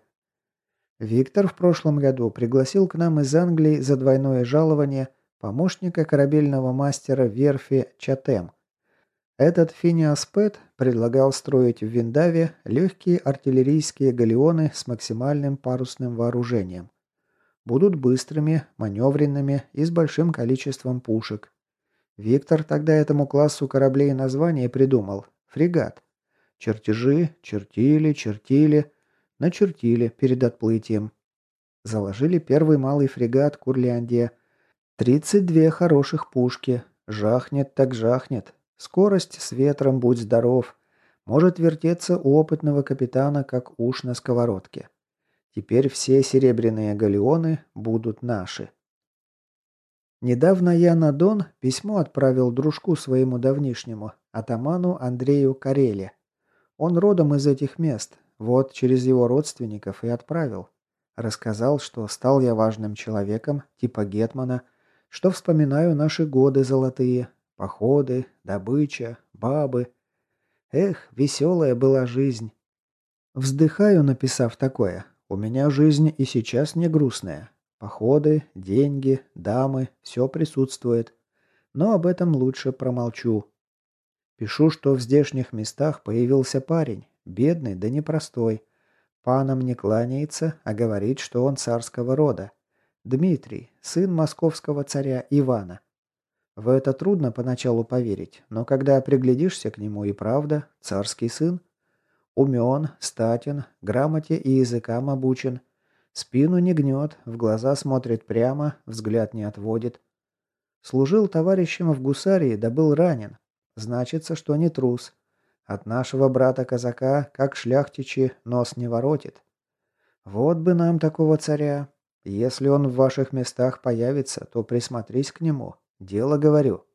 Виктор в прошлом году пригласил к нам из Англии за двойное жалование помощника корабельного мастера верфи Чатем. Этот Финиас Пэт предлагал строить в Виндаве легкие артиллерийские галеоны с максимальным парусным вооружением. Будут быстрыми, маневренными и с большим количеством пушек. Виктор тогда этому классу кораблей название придумал – фрегат. Чертежи чертили, чертили, начертили перед отплытием. Заложили первый малый фрегат Курляндия. 32 хороших пушки. Жахнет так жахнет. Скорость с ветром, будь здоров. Может вертеться у опытного капитана, как уш на сковородке. Теперь все серебряные галеоны будут наши. Недавно я на Дон письмо отправил дружку своему давнишнему, атаману Андрею Карели. Он родом из этих мест, вот через его родственников и отправил. Рассказал, что стал я важным человеком, типа Гетмана, что вспоминаю наши годы золотые, походы, добыча, бабы. Эх, веселая была жизнь. Вздыхаю, написав такое. У меня жизнь и сейчас не грустная. Походы, деньги, дамы – все присутствует. Но об этом лучше промолчу. Пишу, что в здешних местах появился парень, бедный да непростой. Панам не кланяется, а говорит, что он царского рода. Дмитрий, сын московского царя Ивана. В это трудно поначалу поверить, но когда приглядишься к нему и правда, царский сын. Умен, статен, грамоте и языкам обучен – Спину не гнет, в глаза смотрит прямо, взгляд не отводит. Служил товарищем в гусарии, да был ранен. Значится, что не трус. От нашего брата-казака, как шляхтичи, нос не воротит. Вот бы нам такого царя. Если он в ваших местах появится, то присмотрись к нему. Дело говорю.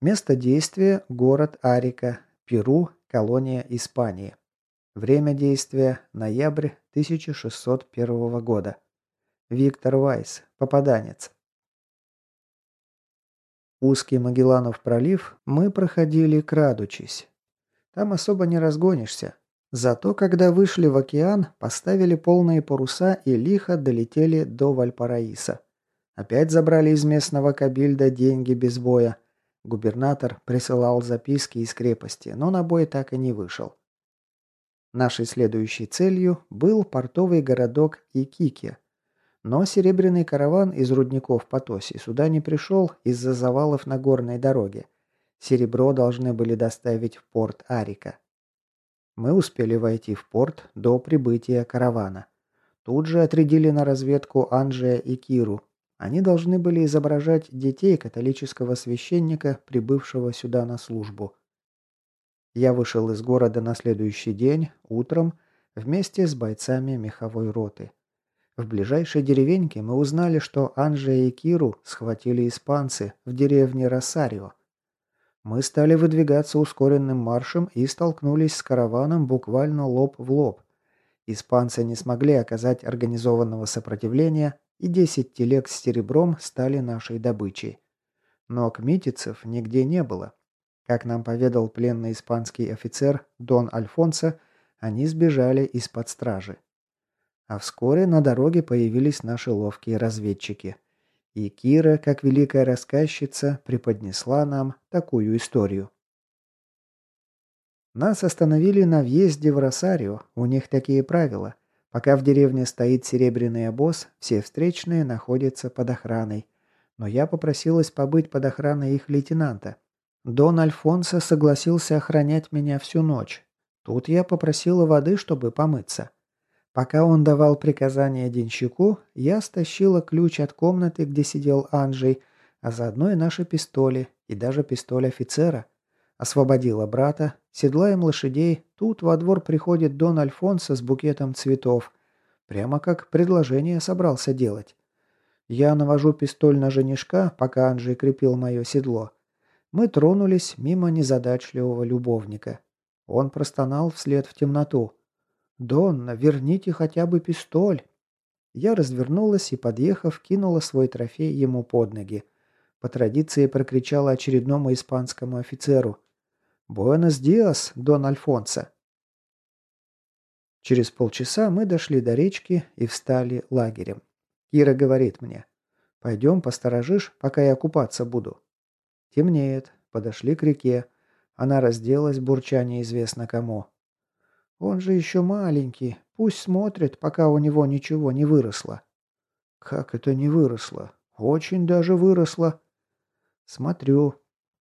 Место действия – город Арика, Перу, колония Испании. Время действия – ноябрь 1601 года. Виктор Вайс, попаданец. Узкий Магелланов пролив мы проходили крадучись. Там особо не разгонишься. Зато, когда вышли в океан, поставили полные паруса и лихо долетели до Вальпараиса. Опять забрали из местного кабильда деньги без боя. Губернатор присылал записки из крепости, но на бой так и не вышел. Нашей следующей целью был портовый городок Якике. Но серебряный караван из рудников Потоси сюда не пришел из-за завалов на горной дороге. Серебро должны были доставить в порт Арика. Мы успели войти в порт до прибытия каравана. Тут же отрядили на разведку Анжия и Киру. Они должны были изображать детей католического священника, прибывшего сюда на службу – я вышел из города на следующий день, утром, вместе с бойцами меховой роты. В ближайшей деревеньке мы узнали, что Анжея и Киру схватили испанцы в деревне Росарио. Мы стали выдвигаться ускоренным маршем и столкнулись с караваном буквально лоб в лоб. Испанцы не смогли оказать организованного сопротивления, и 10 телег с серебром стали нашей добычей. Но кмитицев нигде не было. Как нам поведал пленный испанский офицер Дон Альфонсо, они сбежали из-под стражи. А вскоре на дороге появились наши ловкие разведчики. И Кира, как великая рассказчица, преподнесла нам такую историю. Нас остановили на въезде в Росарио, у них такие правила. Пока в деревне стоит серебряный обоз, все встречные находятся под охраной. Но я попросилась побыть под охраной их лейтенанта, Дон Альфонсо согласился охранять меня всю ночь. Тут я попросила воды, чтобы помыться. Пока он давал приказание денщику, я стащила ключ от комнаты, где сидел Анджей, а заодно и наши пистоли, и даже пистоль офицера. Освободила брата, седлаем лошадей, тут во двор приходит Дон Альфонсо с букетом цветов. Прямо как предложение собрался делать. Я навожу пистоль на женишка, пока Анджей крепил мое седло. Мы тронулись мимо незадачливого любовника. Он простонал вслед в темноту. «Донна, верните хотя бы пистоль!» Я развернулась и, подъехав, кинула свой трофей ему под ноги. По традиции прокричала очередному испанскому офицеру. «Буэнос диас, Дон Альфонсо!» Через полчаса мы дошли до речки и встали лагерем. Кира говорит мне. «Пойдем, посторожишь, пока я купаться буду». Темнеет. Подошли к реке. Она разделась, бурча неизвестно кому. «Он же еще маленький. Пусть смотрит, пока у него ничего не выросло». «Как это не выросло? Очень даже выросло». «Смотрю.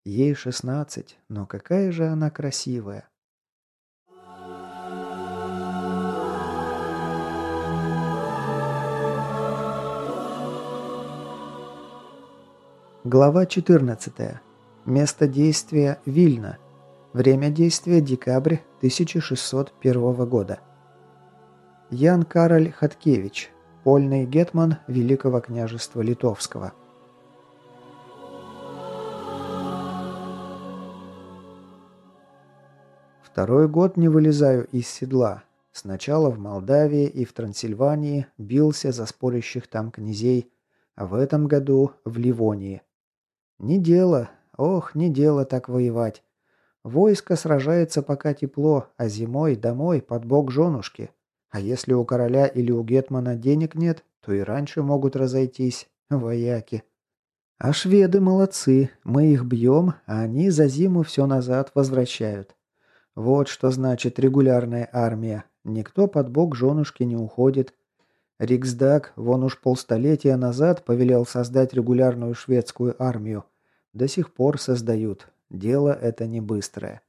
Ей шестнадцать, но какая же она красивая. Глава 14. Место действия – Вильна. Время действия – декабрь 1601 года. Ян Кароль Хаткевич, польный гетман Великого княжества Литовского. Второй год не вылезаю из седла. Сначала в Молдавии и в Трансильвании бился за спорящих там князей, а в этом году в Ливонии – не дело, ох, не дело так воевать. Войско сражается пока тепло, а зимой домой под бок женушки. А если у короля или у гетмана денег нет, то и раньше могут разойтись вояки. А шведы молодцы, мы их бьем, а они за зиму все назад возвращают. Вот что значит регулярная армия. Никто под бок женушки не уходит. Риксдаг вон уж полстолетия назад повелел создать регулярную шведскую армию. До сих пор создают. Дело это не быстрое.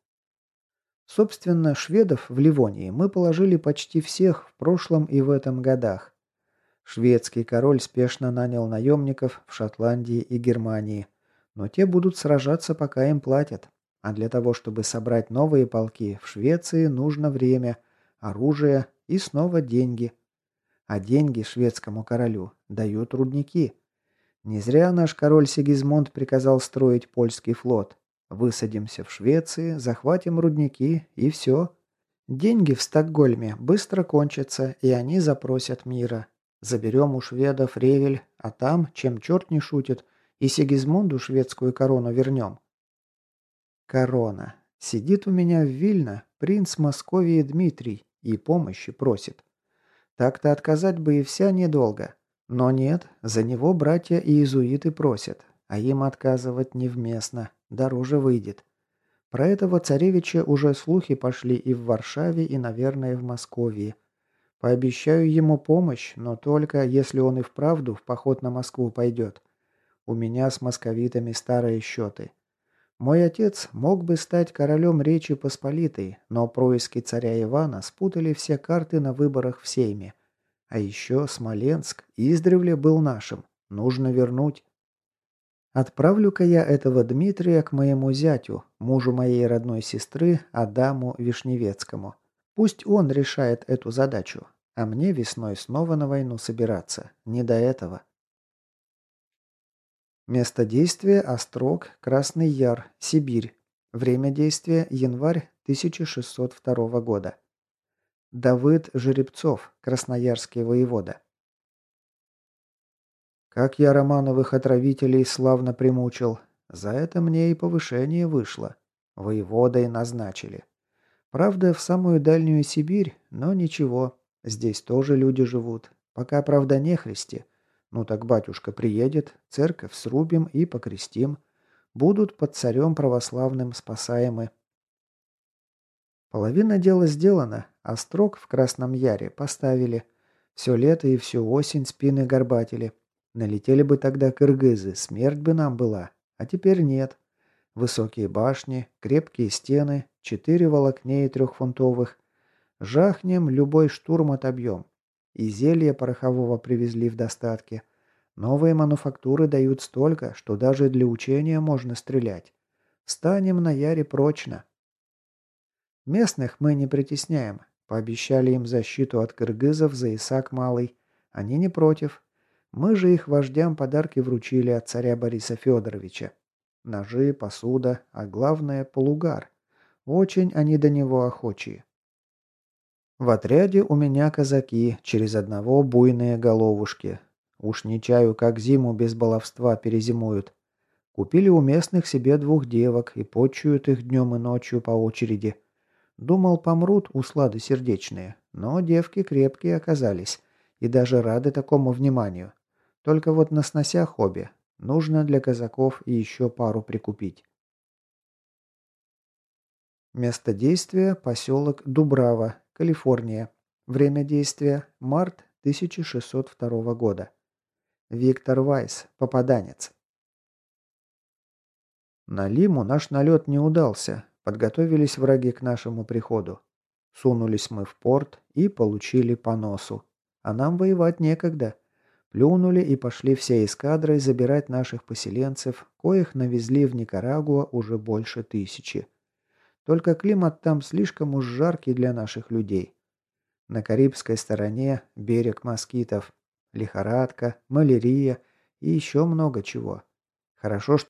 Собственно, шведов в Ливонии мы положили почти всех в прошлом и в этом годах. Шведский король спешно нанял наемников в Шотландии и Германии, но те будут сражаться, пока им платят. А для того, чтобы собрать новые полки, в Швеции нужно время, оружие и снова деньги. А деньги шведскому королю дают рудники – не зря наш король Сигизмунд приказал строить польский флот. Высадимся в Швеции, захватим рудники и все. Деньги в Стокгольме быстро кончатся, и они запросят мира. Заберем у шведов Ревель, а там, чем черт не шутит, и Сигизмунду шведскую корону вернем. Корона. Сидит у меня в Вильно принц Московии Дмитрий и помощи просит. Так-то отказать бы и вся недолго. Но нет, за него братья и иезуиты просят, а им отказывать невместно, дороже выйдет. Про этого царевича уже слухи пошли и в Варшаве, и, наверное, в Москве. Пообещаю ему помощь, но только если он и вправду в поход на Москву пойдет. У меня с московитами старые счеты. Мой отец мог бы стать королем Речи Посполитой, но происки царя Ивана спутали все карты на выборах в Сейме – а еще Смоленск издревле был нашим. Нужно вернуть. Отправлю-ка я этого Дмитрия к моему зятю, мужу моей родной сестры Адаму Вишневецкому. Пусть он решает эту задачу, а мне весной снова на войну собираться. Не до этого. Место действия – Острог, Красный Яр, Сибирь. Время действия – январь 1602 года. Давыд Жеребцов, красноярский воевода. Как я Романовых отравителей славно примучил. За это мне и повышение вышло. Воеводой назначили. Правда, в самую дальнюю Сибирь, но ничего. Здесь тоже люди живут. Пока, правда, не христи. Ну так батюшка приедет, церковь срубим и покрестим. Будут под царем православным спасаемы. Половина дела сделана, а строк в Красном Яре поставили. Все лето и всю осень спины горбатили. Налетели бы тогда кыргызы, смерть бы нам была, а теперь нет. Высокие башни, крепкие стены, четыре волокней трехфунтовых. Жахнем, любой штурм отобьем. И зелья порохового привезли в достатке. Новые мануфактуры дают столько, что даже для учения можно стрелять. Станем на Яре прочно. Местных мы не притесняем. Пообещали им защиту от кыргызов за Исаак Малый. Они не против. Мы же их вождям подарки вручили от царя Бориса Федоровича. Ножи, посуда, а главное – полугар. Очень они до него охочие. В отряде у меня казаки, через одного буйные головушки. Уж не чаю, как зиму без баловства перезимуют. Купили у местных себе двух девок и почуют их днем и ночью по очереди. Думал, помрут услады сердечные, но девки крепкие оказались и даже рады такому вниманию. Только вот на сносях обе. Нужно для казаков еще пару прикупить. Место действия – поселок Дубрава, Калифорния. Время действия – март 1602 года. Виктор Вайс, попаданец. На Лиму наш налет не удался, Подготовились враги к нашему приходу. Сунулись мы в порт и получили по носу. А нам воевать некогда. Плюнули и пошли все эскадрой забирать наших поселенцев, коих навезли в Никарагуа уже больше тысячи. Только климат там слишком уж жаркий для наших людей. На Карибской стороне берег москитов, лихорадка, малярия и еще много чего. Хорошо, что